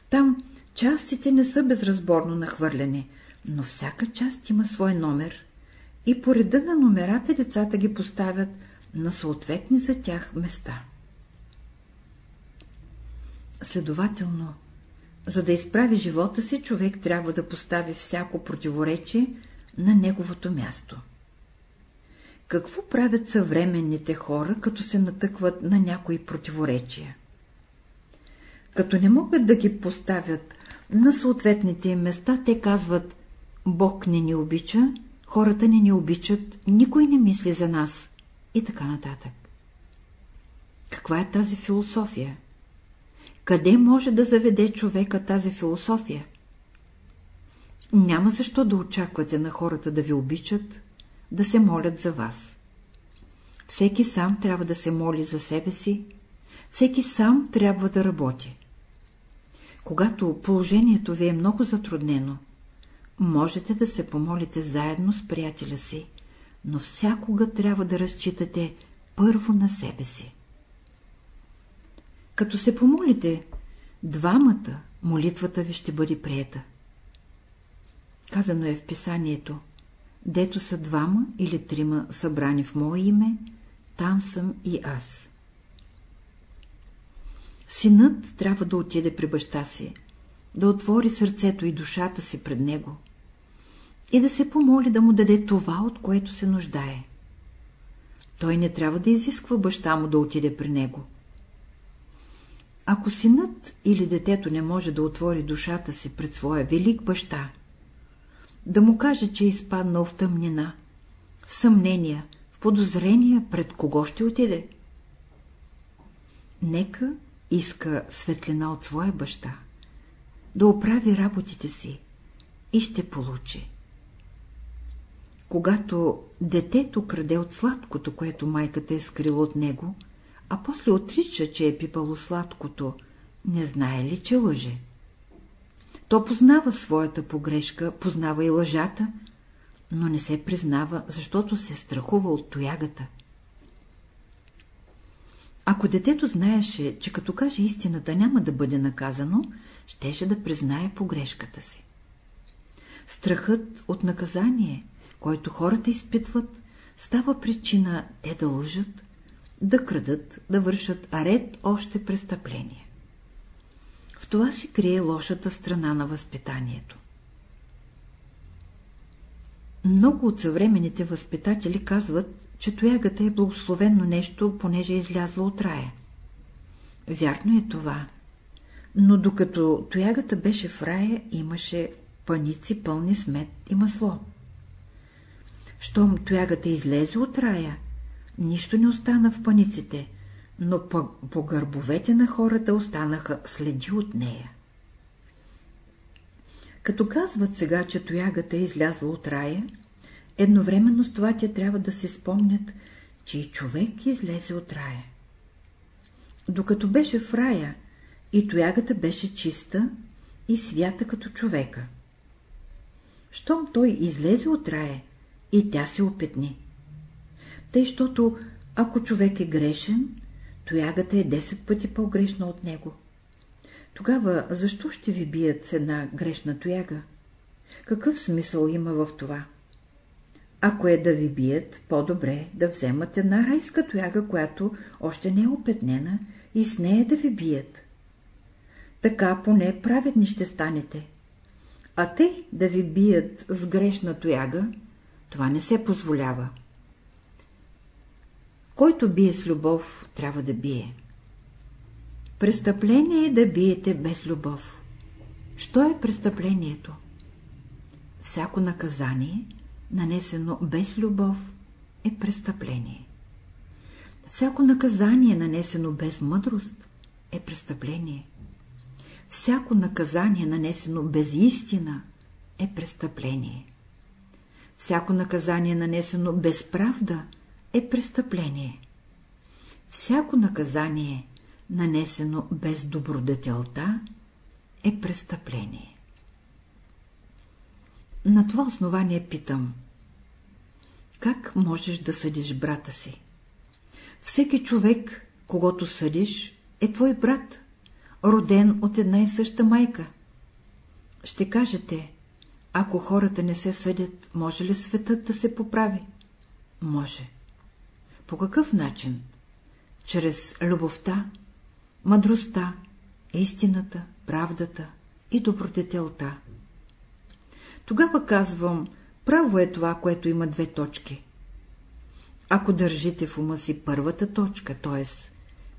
Там частите не са безразборно нахвърляне, но всяка част има свой номер и по реда на номерата децата ги поставят на съответни за тях места. Следователно, за да изправи живота си, човек трябва да постави всяко противоречие на неговото място. Какво правят съвременните хора, като се натъкват на някои противоречия? Като не могат да ги поставят на съответните им места, те казват Бог не ни обича, хората не ни обичат, никой не мисли за нас и така нататък. Каква е тази философия? Къде може да заведе човека тази философия? Няма защо да очаквате на хората да ви обичат, да се молят за вас. Всеки сам трябва да се моли за себе си, всеки сам трябва да работи. Когато положението ви е много затруднено, можете да се помолите заедно с приятеля си, но всякога трябва да разчитате първо на себе си. Като се помолите двамата, молитвата ви ще бъде приета. Казано е в писанието, дето са двама или трима събрани в мое име, там съм и аз. Синът трябва да отиде при баща си, да отвори сърцето и душата си пред него и да се помоли да му даде това, от което се нуждае. Той не трябва да изисква баща му да отиде при него. Ако синът или детето не може да отвори душата си пред своя велик баща, да му каже, че е изпаднал в тъмнина, в съмнения, в подозрения, пред кого ще отиде? Нека иска светлина от своя баща, да оправи работите си и ще получи. Когато детето краде от сладкото, което майката е скрила от него, а после отрича, че е пипало сладкото, не знае ли, че лъже? То познава своята погрешка, познава и лъжата, но не се признава, защото се страхува от тоягата. Ако детето знаеше, че като каже истината няма да бъде наказано, щеше да признае погрешката си. Страхът от наказание, който хората изпитват, става причина те да лъжат, да крадат, да вършат ред още престъпления. В това се крие лошата страна на възпитанието. Много от съвременните възпитатели казват, че тоягата е благословено нещо, понеже е излязла от рая. Вярно е това, но докато тоягата беше в рая, имаше паници пълни с мед и масло. Щом тоягата излезе от рая, нищо не остана в паниците, но по, по гърбовете на хората останаха следи от нея. Като казват сега, че тоягата е излязла от рая, едновременно с това тя трябва да се спомнят, че и човек излезе от рая. Докато беше в рая, и тоягата беше чиста и свята като човека. Щом той излезе от рая, и тя се опетни. Тъй, щото ако човек е грешен, тоягата е 10 пъти по-грешна от него. Тогава защо ще ви бият с една грешна тояга? Какъв смисъл има в това? Ако е да ви бият, по-добре да вземат една райска тояга, която още не е опетнена, и с нея да ви бият. Така поне праведни ще станете. А те да ви бият с грешна тояга, това не се позволява. Който бие с любов, трябва да бие. Престъпление е да биете без любов. Що е престъплението? Всяко наказание, нанесено без любов, е престъпление. Всяко наказание, нанесено без мъдрост, е престъпление. Всяко наказание, нанесено без истина, е престъпление. Всяко наказание, нанесено без правда, е престъпление. Всяко наказание, нанесено без добродетелта, е престъпление. На това основание питам. Как можеш да съдиш брата си? Всеки човек, когато съдиш, е твой брат, роден от една и съща майка. Ще кажете, ако хората не се съдят, може ли светът да се поправи? Може. По какъв начин? Чрез любовта, мъдростта, истината, правдата и добродетелта. Тогава казвам, право е това, което има две точки. Ако държите в ума си първата точка, т.е.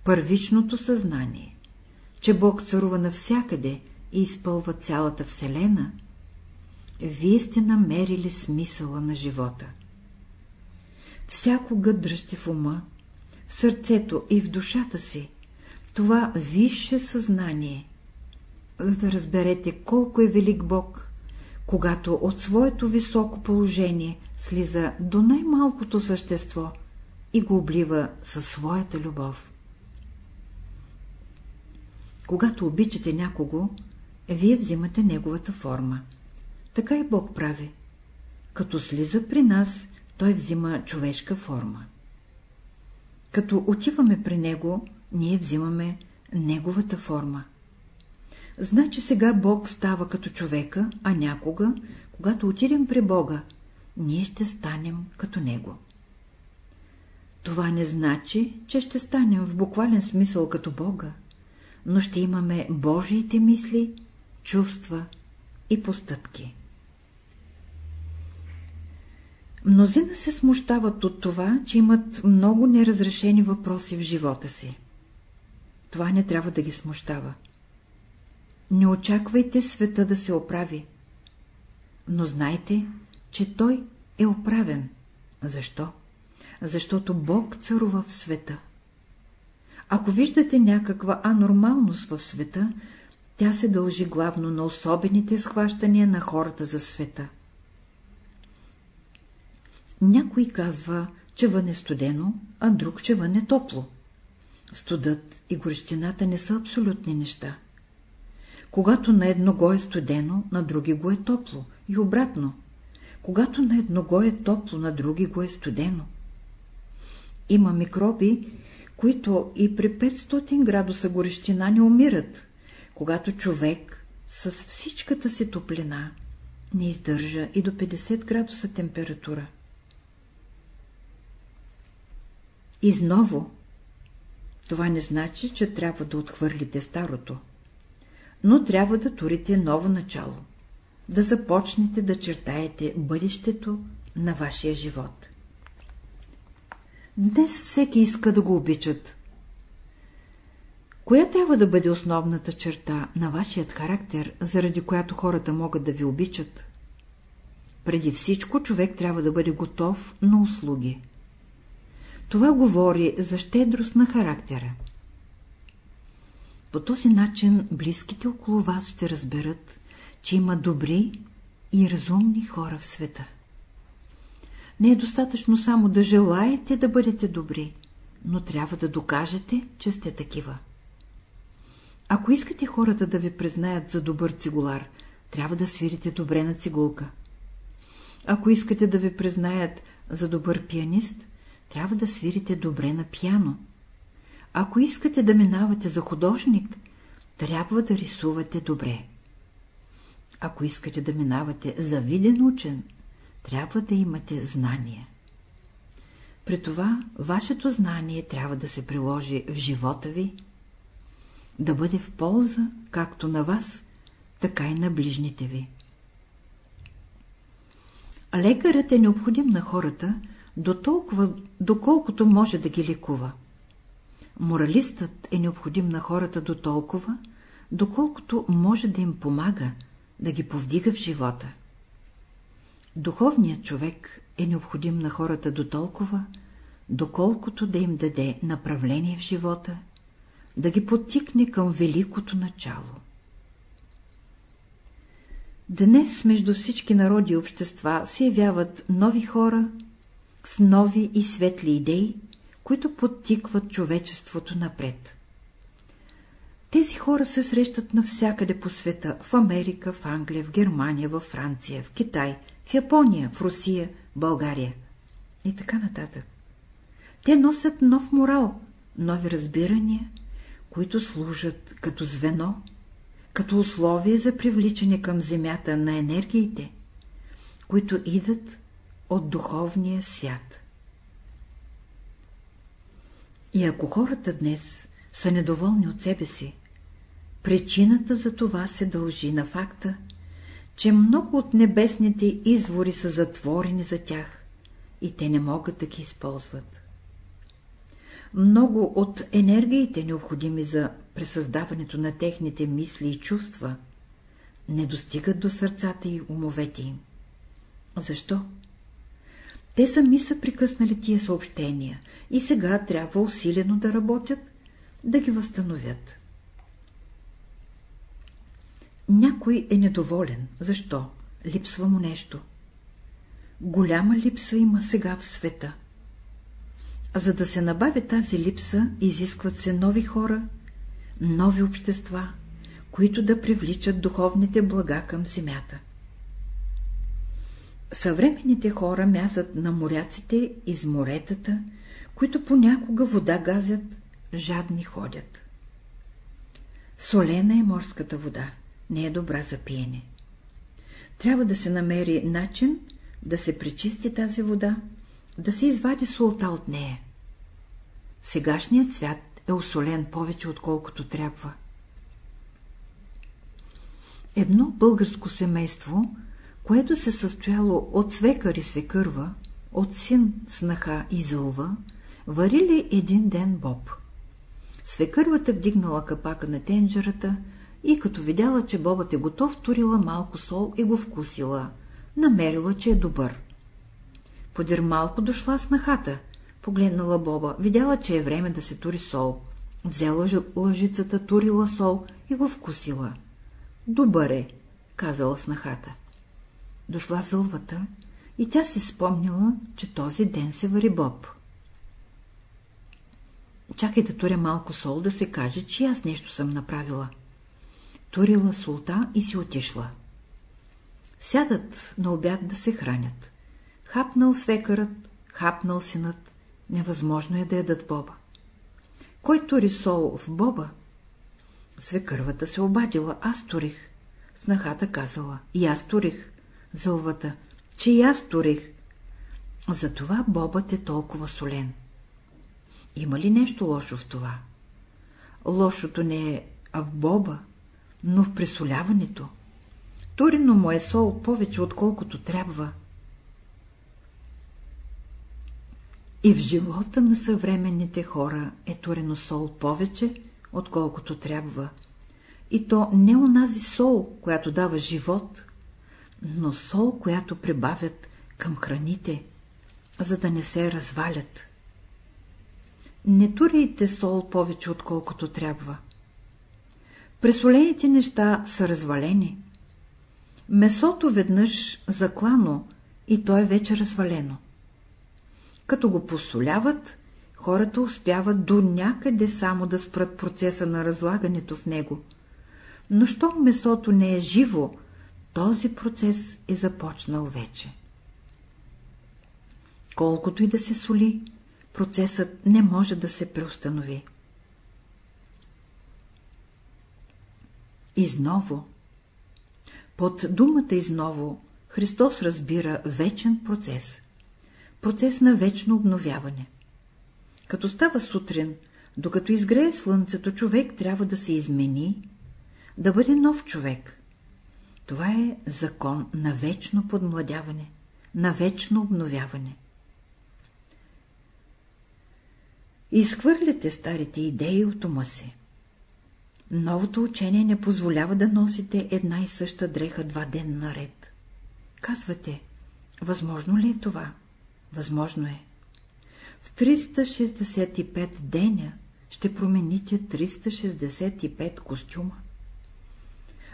първичното съзнание, че Бог царува навсякъде и изпълва цялата Вселена, вие сте намерили смисъла на живота всякога дръжте в ума, в сърцето и в душата си това висше съзнание, за да разберете колко е велик Бог, когато от своето високо положение слиза до най-малкото същество и го облива със своята любов. Когато обичате някого, вие взимате неговата форма. Така и Бог прави. Като слиза при нас, той взима човешка форма. Като отиваме при него, ние взимаме неговата форма. Значи сега Бог става като човека, а някога, когато отидем при Бога, ние ще станем като Него. Това не значи, че ще станем в буквален смисъл като Бога, но ще имаме Божиите мисли, чувства и постъпки. Мнозина се смущават от това, че имат много неразрешени въпроси в живота си. Това не трябва да ги смущава. Не очаквайте света да се оправи. Но знайте, че той е оправен. Защо? Защото Бог царува в света. Ако виждате някаква анормалност в света, тя се дължи главно на особените схващания на хората за света. Някой казва, че вън е студено, а друг, че вън е топло. Студът и горещината не са абсолютни неща. Когато на едно го е студено, на други го е топло и обратно. Когато на едно го е топло, на други го е студено. Има микроби, които и при 500 градуса горещина не умират, когато човек с всичката си топлина не издържа и до 50 градуса температура. Изново, това не значи, че трябва да отхвърлите старото, но трябва да турите ново начало, да започнете да чертаете бъдещето на вашия живот. Днес всеки иска да го обичат. Коя трябва да бъде основната черта на вашият характер, заради която хората могат да ви обичат? Преди всичко човек трябва да бъде готов на услуги. Това говори за щедрост на характера. По този начин близките около вас ще разберат, че има добри и разумни хора в света. Не е достатъчно само да желаете да бъдете добри, но трябва да докажете, че сте такива. Ако искате хората да ви признаят за добър цигулар, трябва да свирите добре на цигулка. Ако искате да ви признаят за добър пианист, трябва да свирите добре на пиано. Ако искате да минавате за художник, трябва да рисувате добре. Ако искате да минавате за виден учен, трябва да имате знание. При това вашето знание трябва да се приложи в живота ви, да бъде в полза както на вас, така и на ближните ви. Лекарът е необходим на хората, до толкова, доколкото може да ги лекува. Моралистът е необходим на хората до толкова, доколкото може да им помага, да ги повдига в живота. Духовният човек е необходим на хората до толкова, доколкото да им даде направление в живота, да ги подтикне към великото начало. Днес между всички народи и общества се явяват нови хора с нови и светли идеи, които подтикват човечеството напред. Тези хора се срещат навсякъде по света, в Америка, в Англия, в Германия, в Франция, в Китай, в Япония, в Русия, България и така нататък. Те носят нов морал, нови разбирания, които служат като звено, като условие за привличане към земята на енергиите, които идат от духовния свят. И ако хората днес са недоволни от себе си, причината за това се дължи на факта, че много от небесните извори са затворени за тях и те не могат да ги използват. Много от енергиите, необходими за пресъздаването на техните мисли и чувства, не достигат до сърцата и умовете им. Защо? Те сами са прекъснали тия съобщения и сега трябва усилено да работят, да ги възстановят. Някой е недоволен. Защо? Липсва му нещо. Голяма липса има сега в света. За да се набави тази липса, изискват се нови хора, нови общества, които да привличат духовните блага към земята. Съвременните хора мязат на моряците из моретата, които понякога вода газят, жадни ходят. Солена е морската вода, не е добра за пиене. Трябва да се намери начин да се пречисти тази вода, да се извади солта от нея. Сегашният цвят е осолен повече, отколкото трябва. Едно българско семейство, което се състояло от свекър и свекърва, от син, снаха и зълва, варили един ден боб. Свекървата вдигнала капака на тенджерата и като видяла, че бобът е готов, турила малко сол и го вкусила. Намерила, че е добър. Подир малко дошла снахата, погледнала Боба, видяла, че е време да се тури сол. Взела лъжицата, турила сол и го вкусила. Добър е, казала снахата. Дошла зълвата и тя си спомнила, че този ден се вари Боб. Чакай да туря малко сол, да се каже, че аз нещо съм направила. Турила солта и си отишла. Сядат на обяд да се хранят. Хапнал свекърът, хапнал синът, невъзможно е да ядат боба. Кой тури сол в боба? Свекървата се обадила, аз турих. Снахата казала, и аз турих. Зълвата, че и аз турих. Затова бобът е толкова солен. Има ли нещо лошо в това? Лошото не е в боба, но в пресоляването. Турено му е сол повече, отколкото трябва. И в живота на съвременните хора е турено сол повече, отколкото трябва. И то не онази сол, която дава живот, но сол, която прибавят към храните, за да не се развалят. Не туряйте сол повече, отколкото трябва. Пресолените неща са развалени. Месото веднъж заклано и то е вече развалено. Като го посоляват, хората успяват до някъде само да спрат процеса на разлагането в него. Но щом месото не е живо, този процес е започнал вече. Колкото и да се соли, процесът не може да се преустанови. Изново. Под думата изново Христос разбира вечен процес. Процес на вечно обновяване. Като става сутрин, докато изгрее слънцето, човек трябва да се измени, да бъде нов човек. Това е закон на вечно подмладяване, на вечно обновяване. Изхвърляте старите идеи от ума си. Новото учение не позволява да носите една и съща дреха два ден наред. Казвате, възможно ли е това? Възможно е. В 365 деня ще промените 365 костюма.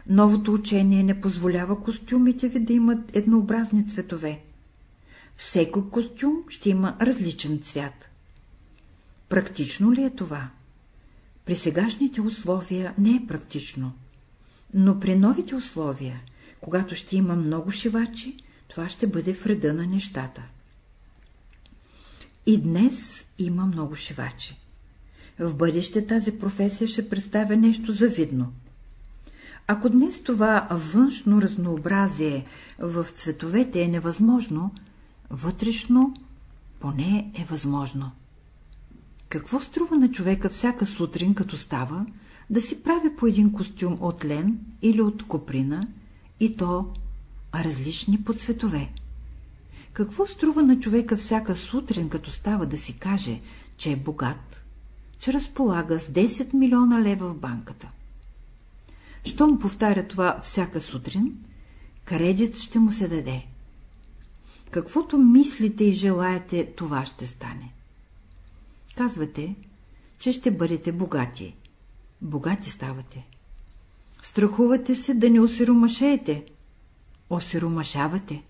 Новото учение не позволява костюмите ви да имат еднообразни цветове. Всеки костюм ще има различен цвят. Практично ли е това? При сегашните условия не е практично, но при новите условия, когато ще има много шивачи, това ще бъде вреда на нещата. И днес има много шивачи. В бъдеще тази професия ще представя нещо завидно. Ако днес това външно разнообразие в цветовете е невъзможно, вътрешно поне е възможно. Какво струва на човека всяка сутрин, като става, да си прави по един костюм от лен или от коприна, и то различни по цветове? Какво струва на човека всяка сутрин, като става да си каже, че е богат, че разполага с 10 милиона лева в банката? Щом повтаря това всяка сутрин, кредит ще му се даде. Каквото мислите и желаете, това ще стане. Казвате, че ще бъдете богати. Богати ставате. Страхувате се да не осиромашеете. Осиромашавате.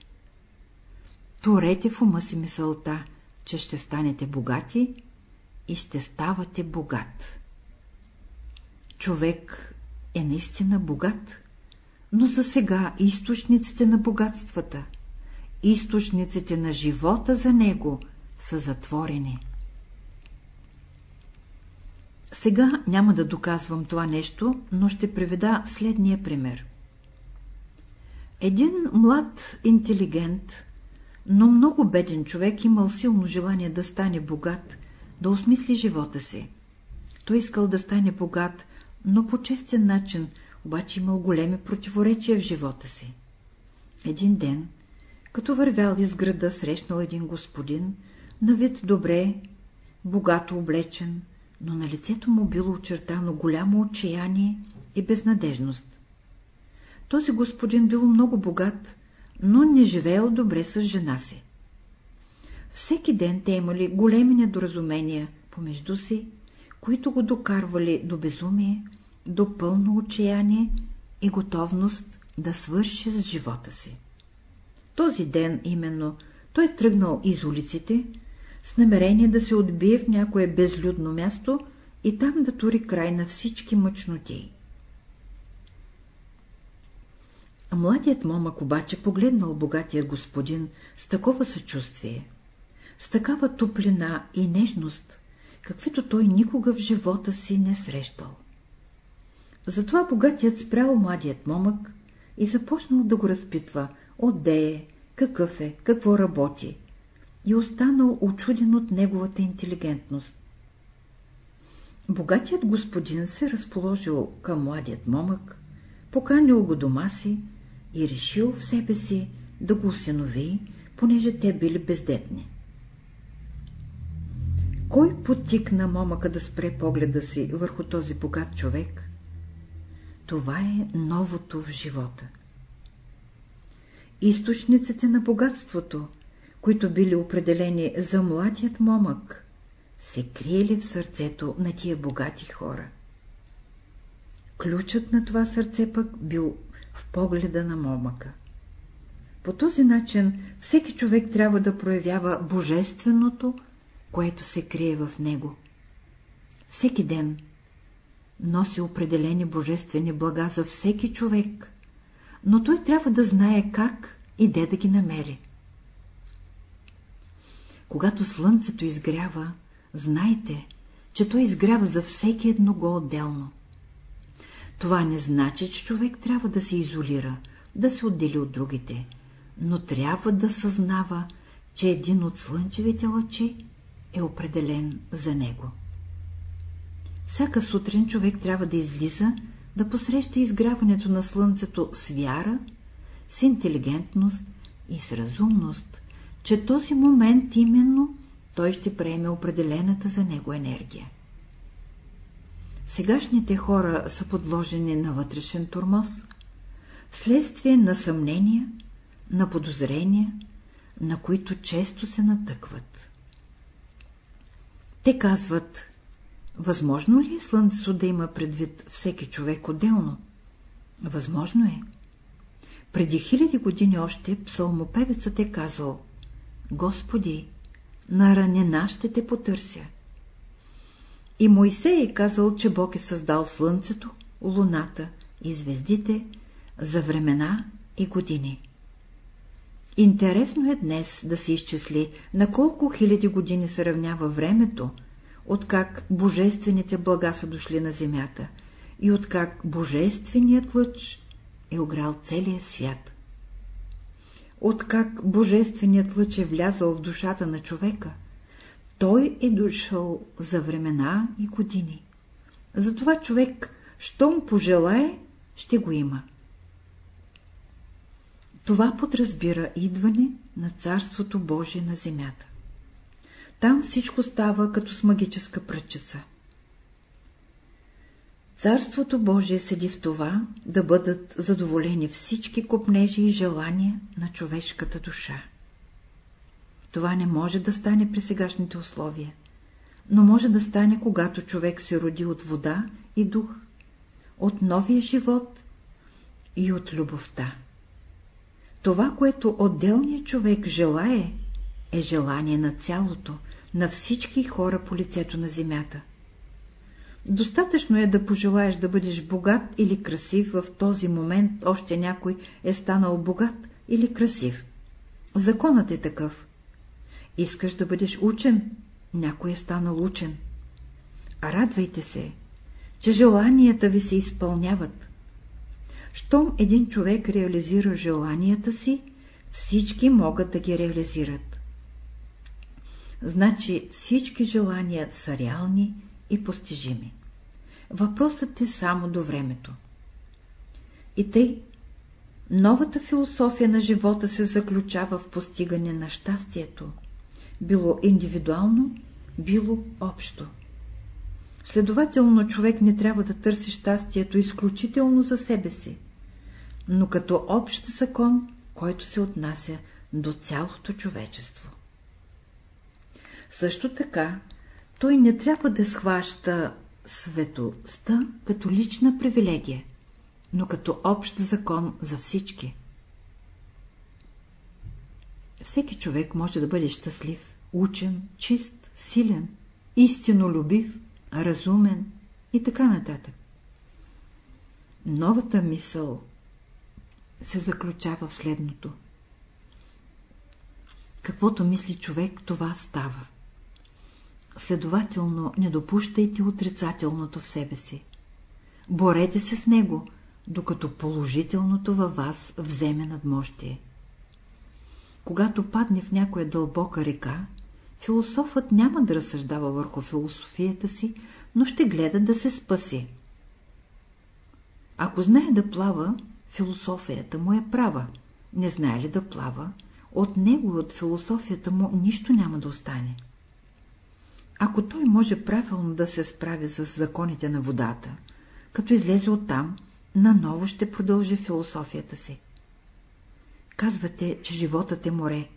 Турете в ума си мисълта, че ще станете богати и ще ставате богат. Човек е наистина богат, но за сега източниците на богатствата, източниците на живота за него са затворени. Сега няма да доказвам това нещо, но ще приведа следния пример. Един млад интелигент, но много беден човек имал силно желание да стане богат, да осмисли живота си. Той искал да стане богат, но по честен начин, обаче имал големи противоречия в живота си. Един ден, като вървял из града, срещнал един господин, на вид добре, богато облечен, но на лицето му било очертано голямо отчаяние и безнадежност. Този господин бил много богат, но не живеел добре с жена си. Всеки ден те имали големи недоразумения помежду си, които го докарвали до безумие, до пълно отчаяние и готовност да свърши с живота си. Този ден именно той тръгнал из улиците, с намерение да се отбие в някое безлюдно място и там да тури край на всички мъчноти. Младият момък обаче погледнал богатия господин с такова съчувствие, с такава топлина и нежност, каквито той никога в живота си не срещал. Затова богатият спрял младият момък и започнал да го разпитва, отде е, какъв е, какво работи, и останал очуден от неговата интелигентност. Богатият господин се разположил към младият момък, поканил го дома си и решил в себе си да го усинови, понеже те били бездетни. Кой потикна момъка да спре погледа си върху този богат човек? Това е новото в живота. Източниците на богатството, които били определени за младият момък, се криели в сърцето на тия богати хора. Ключът на това сърце пък бил в погледа на момъка. По този начин всеки човек трябва да проявява божественото, което се крие в него. Всеки ден носи определени божествени блага за всеки човек, но той трябва да знае как и де да ги намери. Когато слънцето изгрява, знайте, че той изгрява за всеки едного отделно. Това не значи, че човек трябва да се изолира, да се отдели от другите, но трябва да съзнава, че един от слънчевите лъчи е определен за него. Всяка сутрин човек трябва да излиза, да посреща изгряването на слънцето с вяра, с интелигентност и с разумност, че този момент именно той ще приеме определената за него енергия. Сегашните хора са подложени на вътрешен турмоз, вследствие на съмнения, на подозрения, на които често се натъкват. Те казват, възможно ли е слънцето да има предвид всеки човек отделно? Възможно е. Преди хиляди години още псалмопевецът е казал, Господи, на ранена ще те потърся. И Моисей е казал, че Бог е създал слънцето, луната и звездите за времена и години. Интересно е днес да се изчисли на колко хиляди години се равнява времето, откак божествените блага са дошли на земята и откак божественият лъч е ограл целия свят. Откак божественият лъч е влязъл в душата на човека, той е дошъл за времена и години. Затова човек, щом пожелае, ще го има. Това подразбира идване на Царството Божие на земята. Там всичко става като с магическа пръчица. Царството Божие седи в това да бъдат задоволени всички копнежи и желания на човешката душа. Това не може да стане при сегашните условия, но може да стане, когато човек се роди от вода и дух, от новия живот и от любовта. Това, което отделният човек желае, е желание на цялото, на всички хора по лицето на земята. Достатъчно е да пожелаеш да бъдеш богат или красив, в този момент още някой е станал богат или красив. Законът е такъв. Искаш да бъдеш учен, някой е станал учен. Радвайте се, че желанията ви се изпълняват. Щом един човек реализира желанията си, всички могат да ги реализират. Значи всички желания са реални и постижими. Въпросът е само до времето. И тъй, новата философия на живота се заключава в постигане на щастието, било индивидуално, било общо. Следователно, човек не трябва да търси щастието изключително за себе си, но като общ закон, който се отнася до цялото човечество. Също така, той не трябва да схваща светостта като лична привилегия, но като общ закон за всички. Всеки човек може да бъде щастлив, учен, чист, силен, истинолюбив, разумен и така нататък. Новата мисъл се заключава в следното. Каквото мисли човек, това става. Следователно, не допущайте отрицателното в себе си. Борете се с него, докато положителното във вас вземе надмощие. Когато падне в някоя дълбока река, философът няма да разсъждава върху философията си, но ще гледа да се спаси. Ако знае да плава, философията му е права. Не знае ли да плава, от него и от философията му нищо няма да остане. Ако той може правилно да се справи с законите на водата, като излезе оттам, наново ще продължи философията си. Казвате, че животът е море.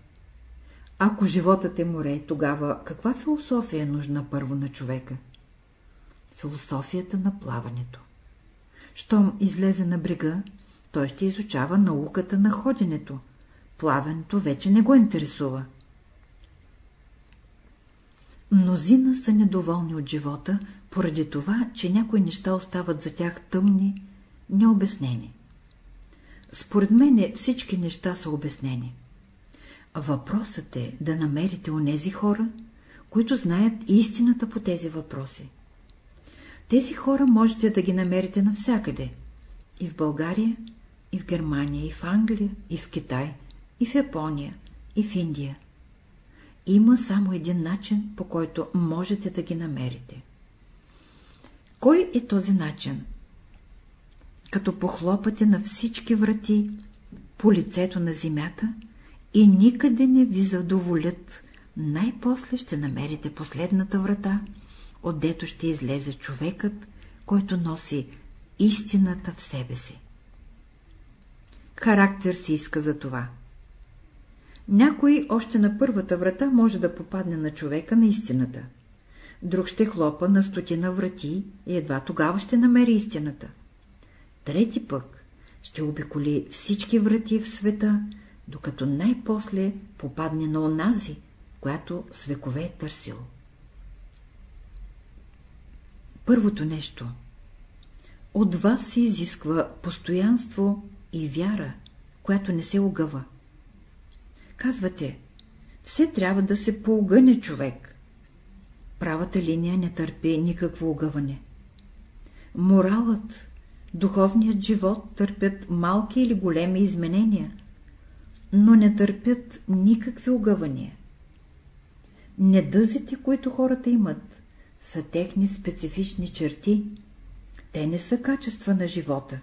Ако животът е море, тогава каква философия е нужна първо на човека? Философията на плаването. Щом излезе на брега, той ще изучава науката на ходенето. Плаването вече не го интересува. Мнозина са недоволни от живота, поради това, че някои неща остават за тях тъмни, необяснени. Според мене всички неща са обяснени. Въпросът е да намерите онези хора, които знаят истината по тези въпроси. Тези хора можете да ги намерите навсякъде. И в България, и в Германия, и в Англия, и в Китай, и в Япония, и в Индия. Има само един начин, по който можете да ги намерите. Кой е този начин? Като похлопате на всички врати по лицето на земята и никъде не ви задоволят, най-после ще намерите последната врата, отдето ще излезе човекът, който носи истината в себе си. Характер си иска за това. Някой още на първата врата може да попадне на човека на истината. Друг ще хлопа на стотина врати и едва тогава ще намери истината. Трети пък ще обиколи всички врати в света, докато най-после попадне на онази, която с векове е търсил. Първото нещо. От вас се изисква постоянство и вяра, която не се огъва. Казвате, все трябва да се поогъне човек. Правата линия не търпи никакво огъване. Моралът, духовният живот търпят малки или големи изменения, но не търпят никакви огъвания. Недъзите, които хората имат, са техни специфични черти, те не са качества на живота.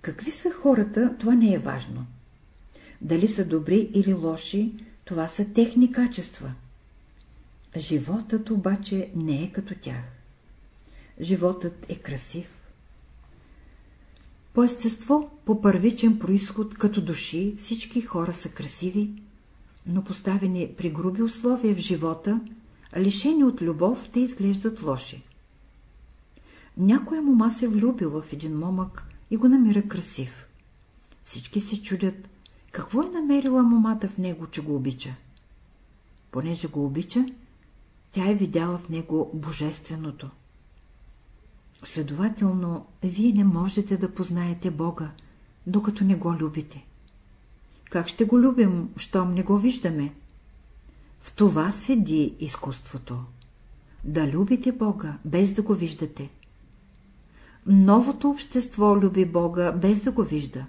Какви са хората, това не е важно. Дали са добри или лоши, това са техни качества. Животът обаче не е като тях. Животът е красив. По естество, по първичен происход, като души, всички хора са красиви, но поставени при груби условия в живота, лишени от любов, те изглеждат лоши. Някоя мома се влюбила в един момък и го намира красив. Всички се чудят, какво е намерила момата в него, че го обича? Понеже го обича, тя е видяла в него божественото. Следователно, вие не можете да познаете Бога, докато не го любите. Как ще го любим, щом не го виждаме? В това седи изкуството. Да любите Бога, без да го виждате. Новото общество люби Бога, без да го вижда.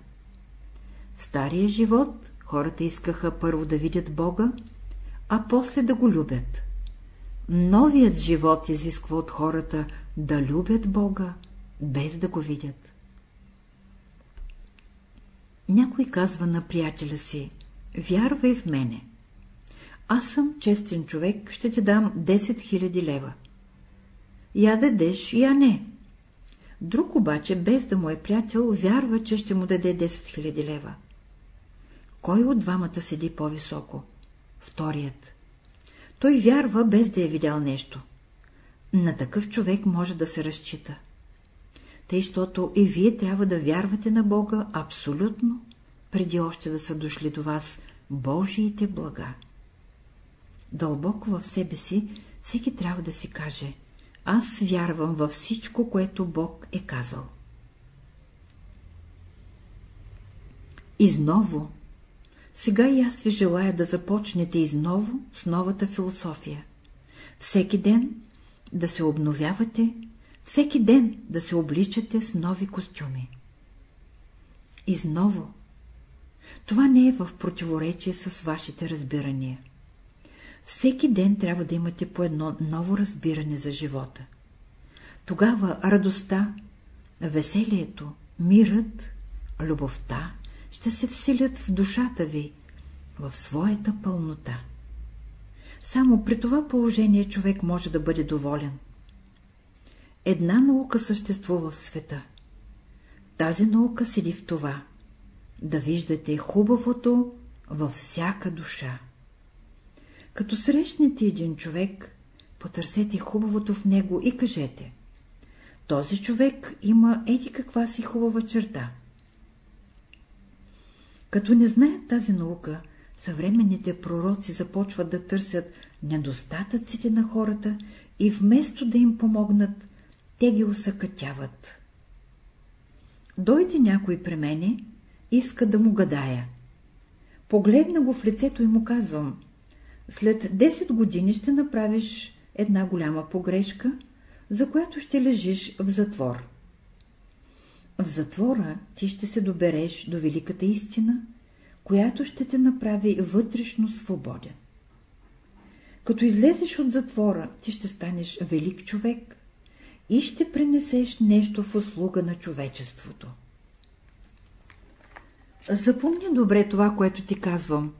В стария живот хората искаха първо да видят Бога, а после да го любят. Новият живот изисква от хората да любят Бога, без да го видят. Някой казва на приятеля си, вярвай в мене. Аз съм честен човек, ще ти дам 10 000 лева. Я дадеш, я не. Друг обаче, без да му е приятел, вярва, че ще му даде 10 000 лева. Кой от двамата седи по-високо? Вторият. Той вярва, без да е видял нещо. На такъв човек може да се разчита. Тъй, щото и вие трябва да вярвате на Бога абсолютно, преди още да са дошли до вас Божиите блага. Дълбоко в себе си всеки трябва да си каже Аз вярвам във всичко, което Бог е казал. Изново, сега и аз ви желая да започнете изново с новата философия. всеки ден да се обновявате, всеки ден да се обличате с нови костюми. Изново. Това не е в противоречие с вашите разбирания. Всеки ден трябва да имате по едно ново разбиране за живота. Тогава радостта, веселието, мирът, любовта ще се вселят в душата ви, в своята пълнота. Само при това положение човек може да бъде доволен. Една наука съществува в света. Тази наука седи в това — да виждате хубавото във всяка душа. Като срещнете един човек, потърсете хубавото в него и кажете — този човек има еди каква си хубава черта. Като не знаят тази наука, съвременните пророци започват да търсят недостатъците на хората и вместо да им помогнат, те ги усъкътяват. Дойде някой при мене, иска да му гадая. Погледна го в лицето и му казвам, след 10 години ще направиш една голяма погрешка, за която ще лежиш в затвор. В затвора ти ще се добереш до великата истина, която ще те направи вътрешно свободен. Като излезеш от затвора, ти ще станеш велик човек и ще пренесеш нещо в услуга на човечеството. Запомни добре това, което ти казвам.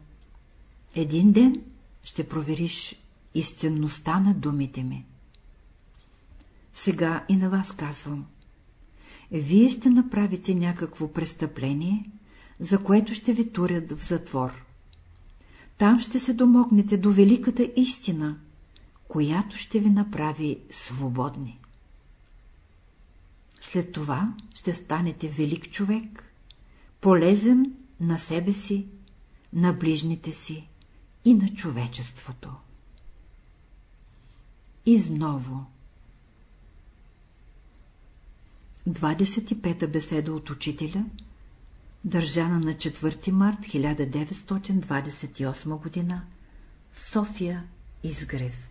Един ден ще провериш истинността на думите ми. Сега и на вас казвам. Вие ще направите някакво престъпление, за което ще ви турят в затвор. Там ще се домогнете до великата истина, която ще ви направи свободни. След това ще станете велик човек, полезен на себе си, на ближните си и на човечеството. Изново 25-та беседа от учителя държана на 4 март 1928 г. София Изгрев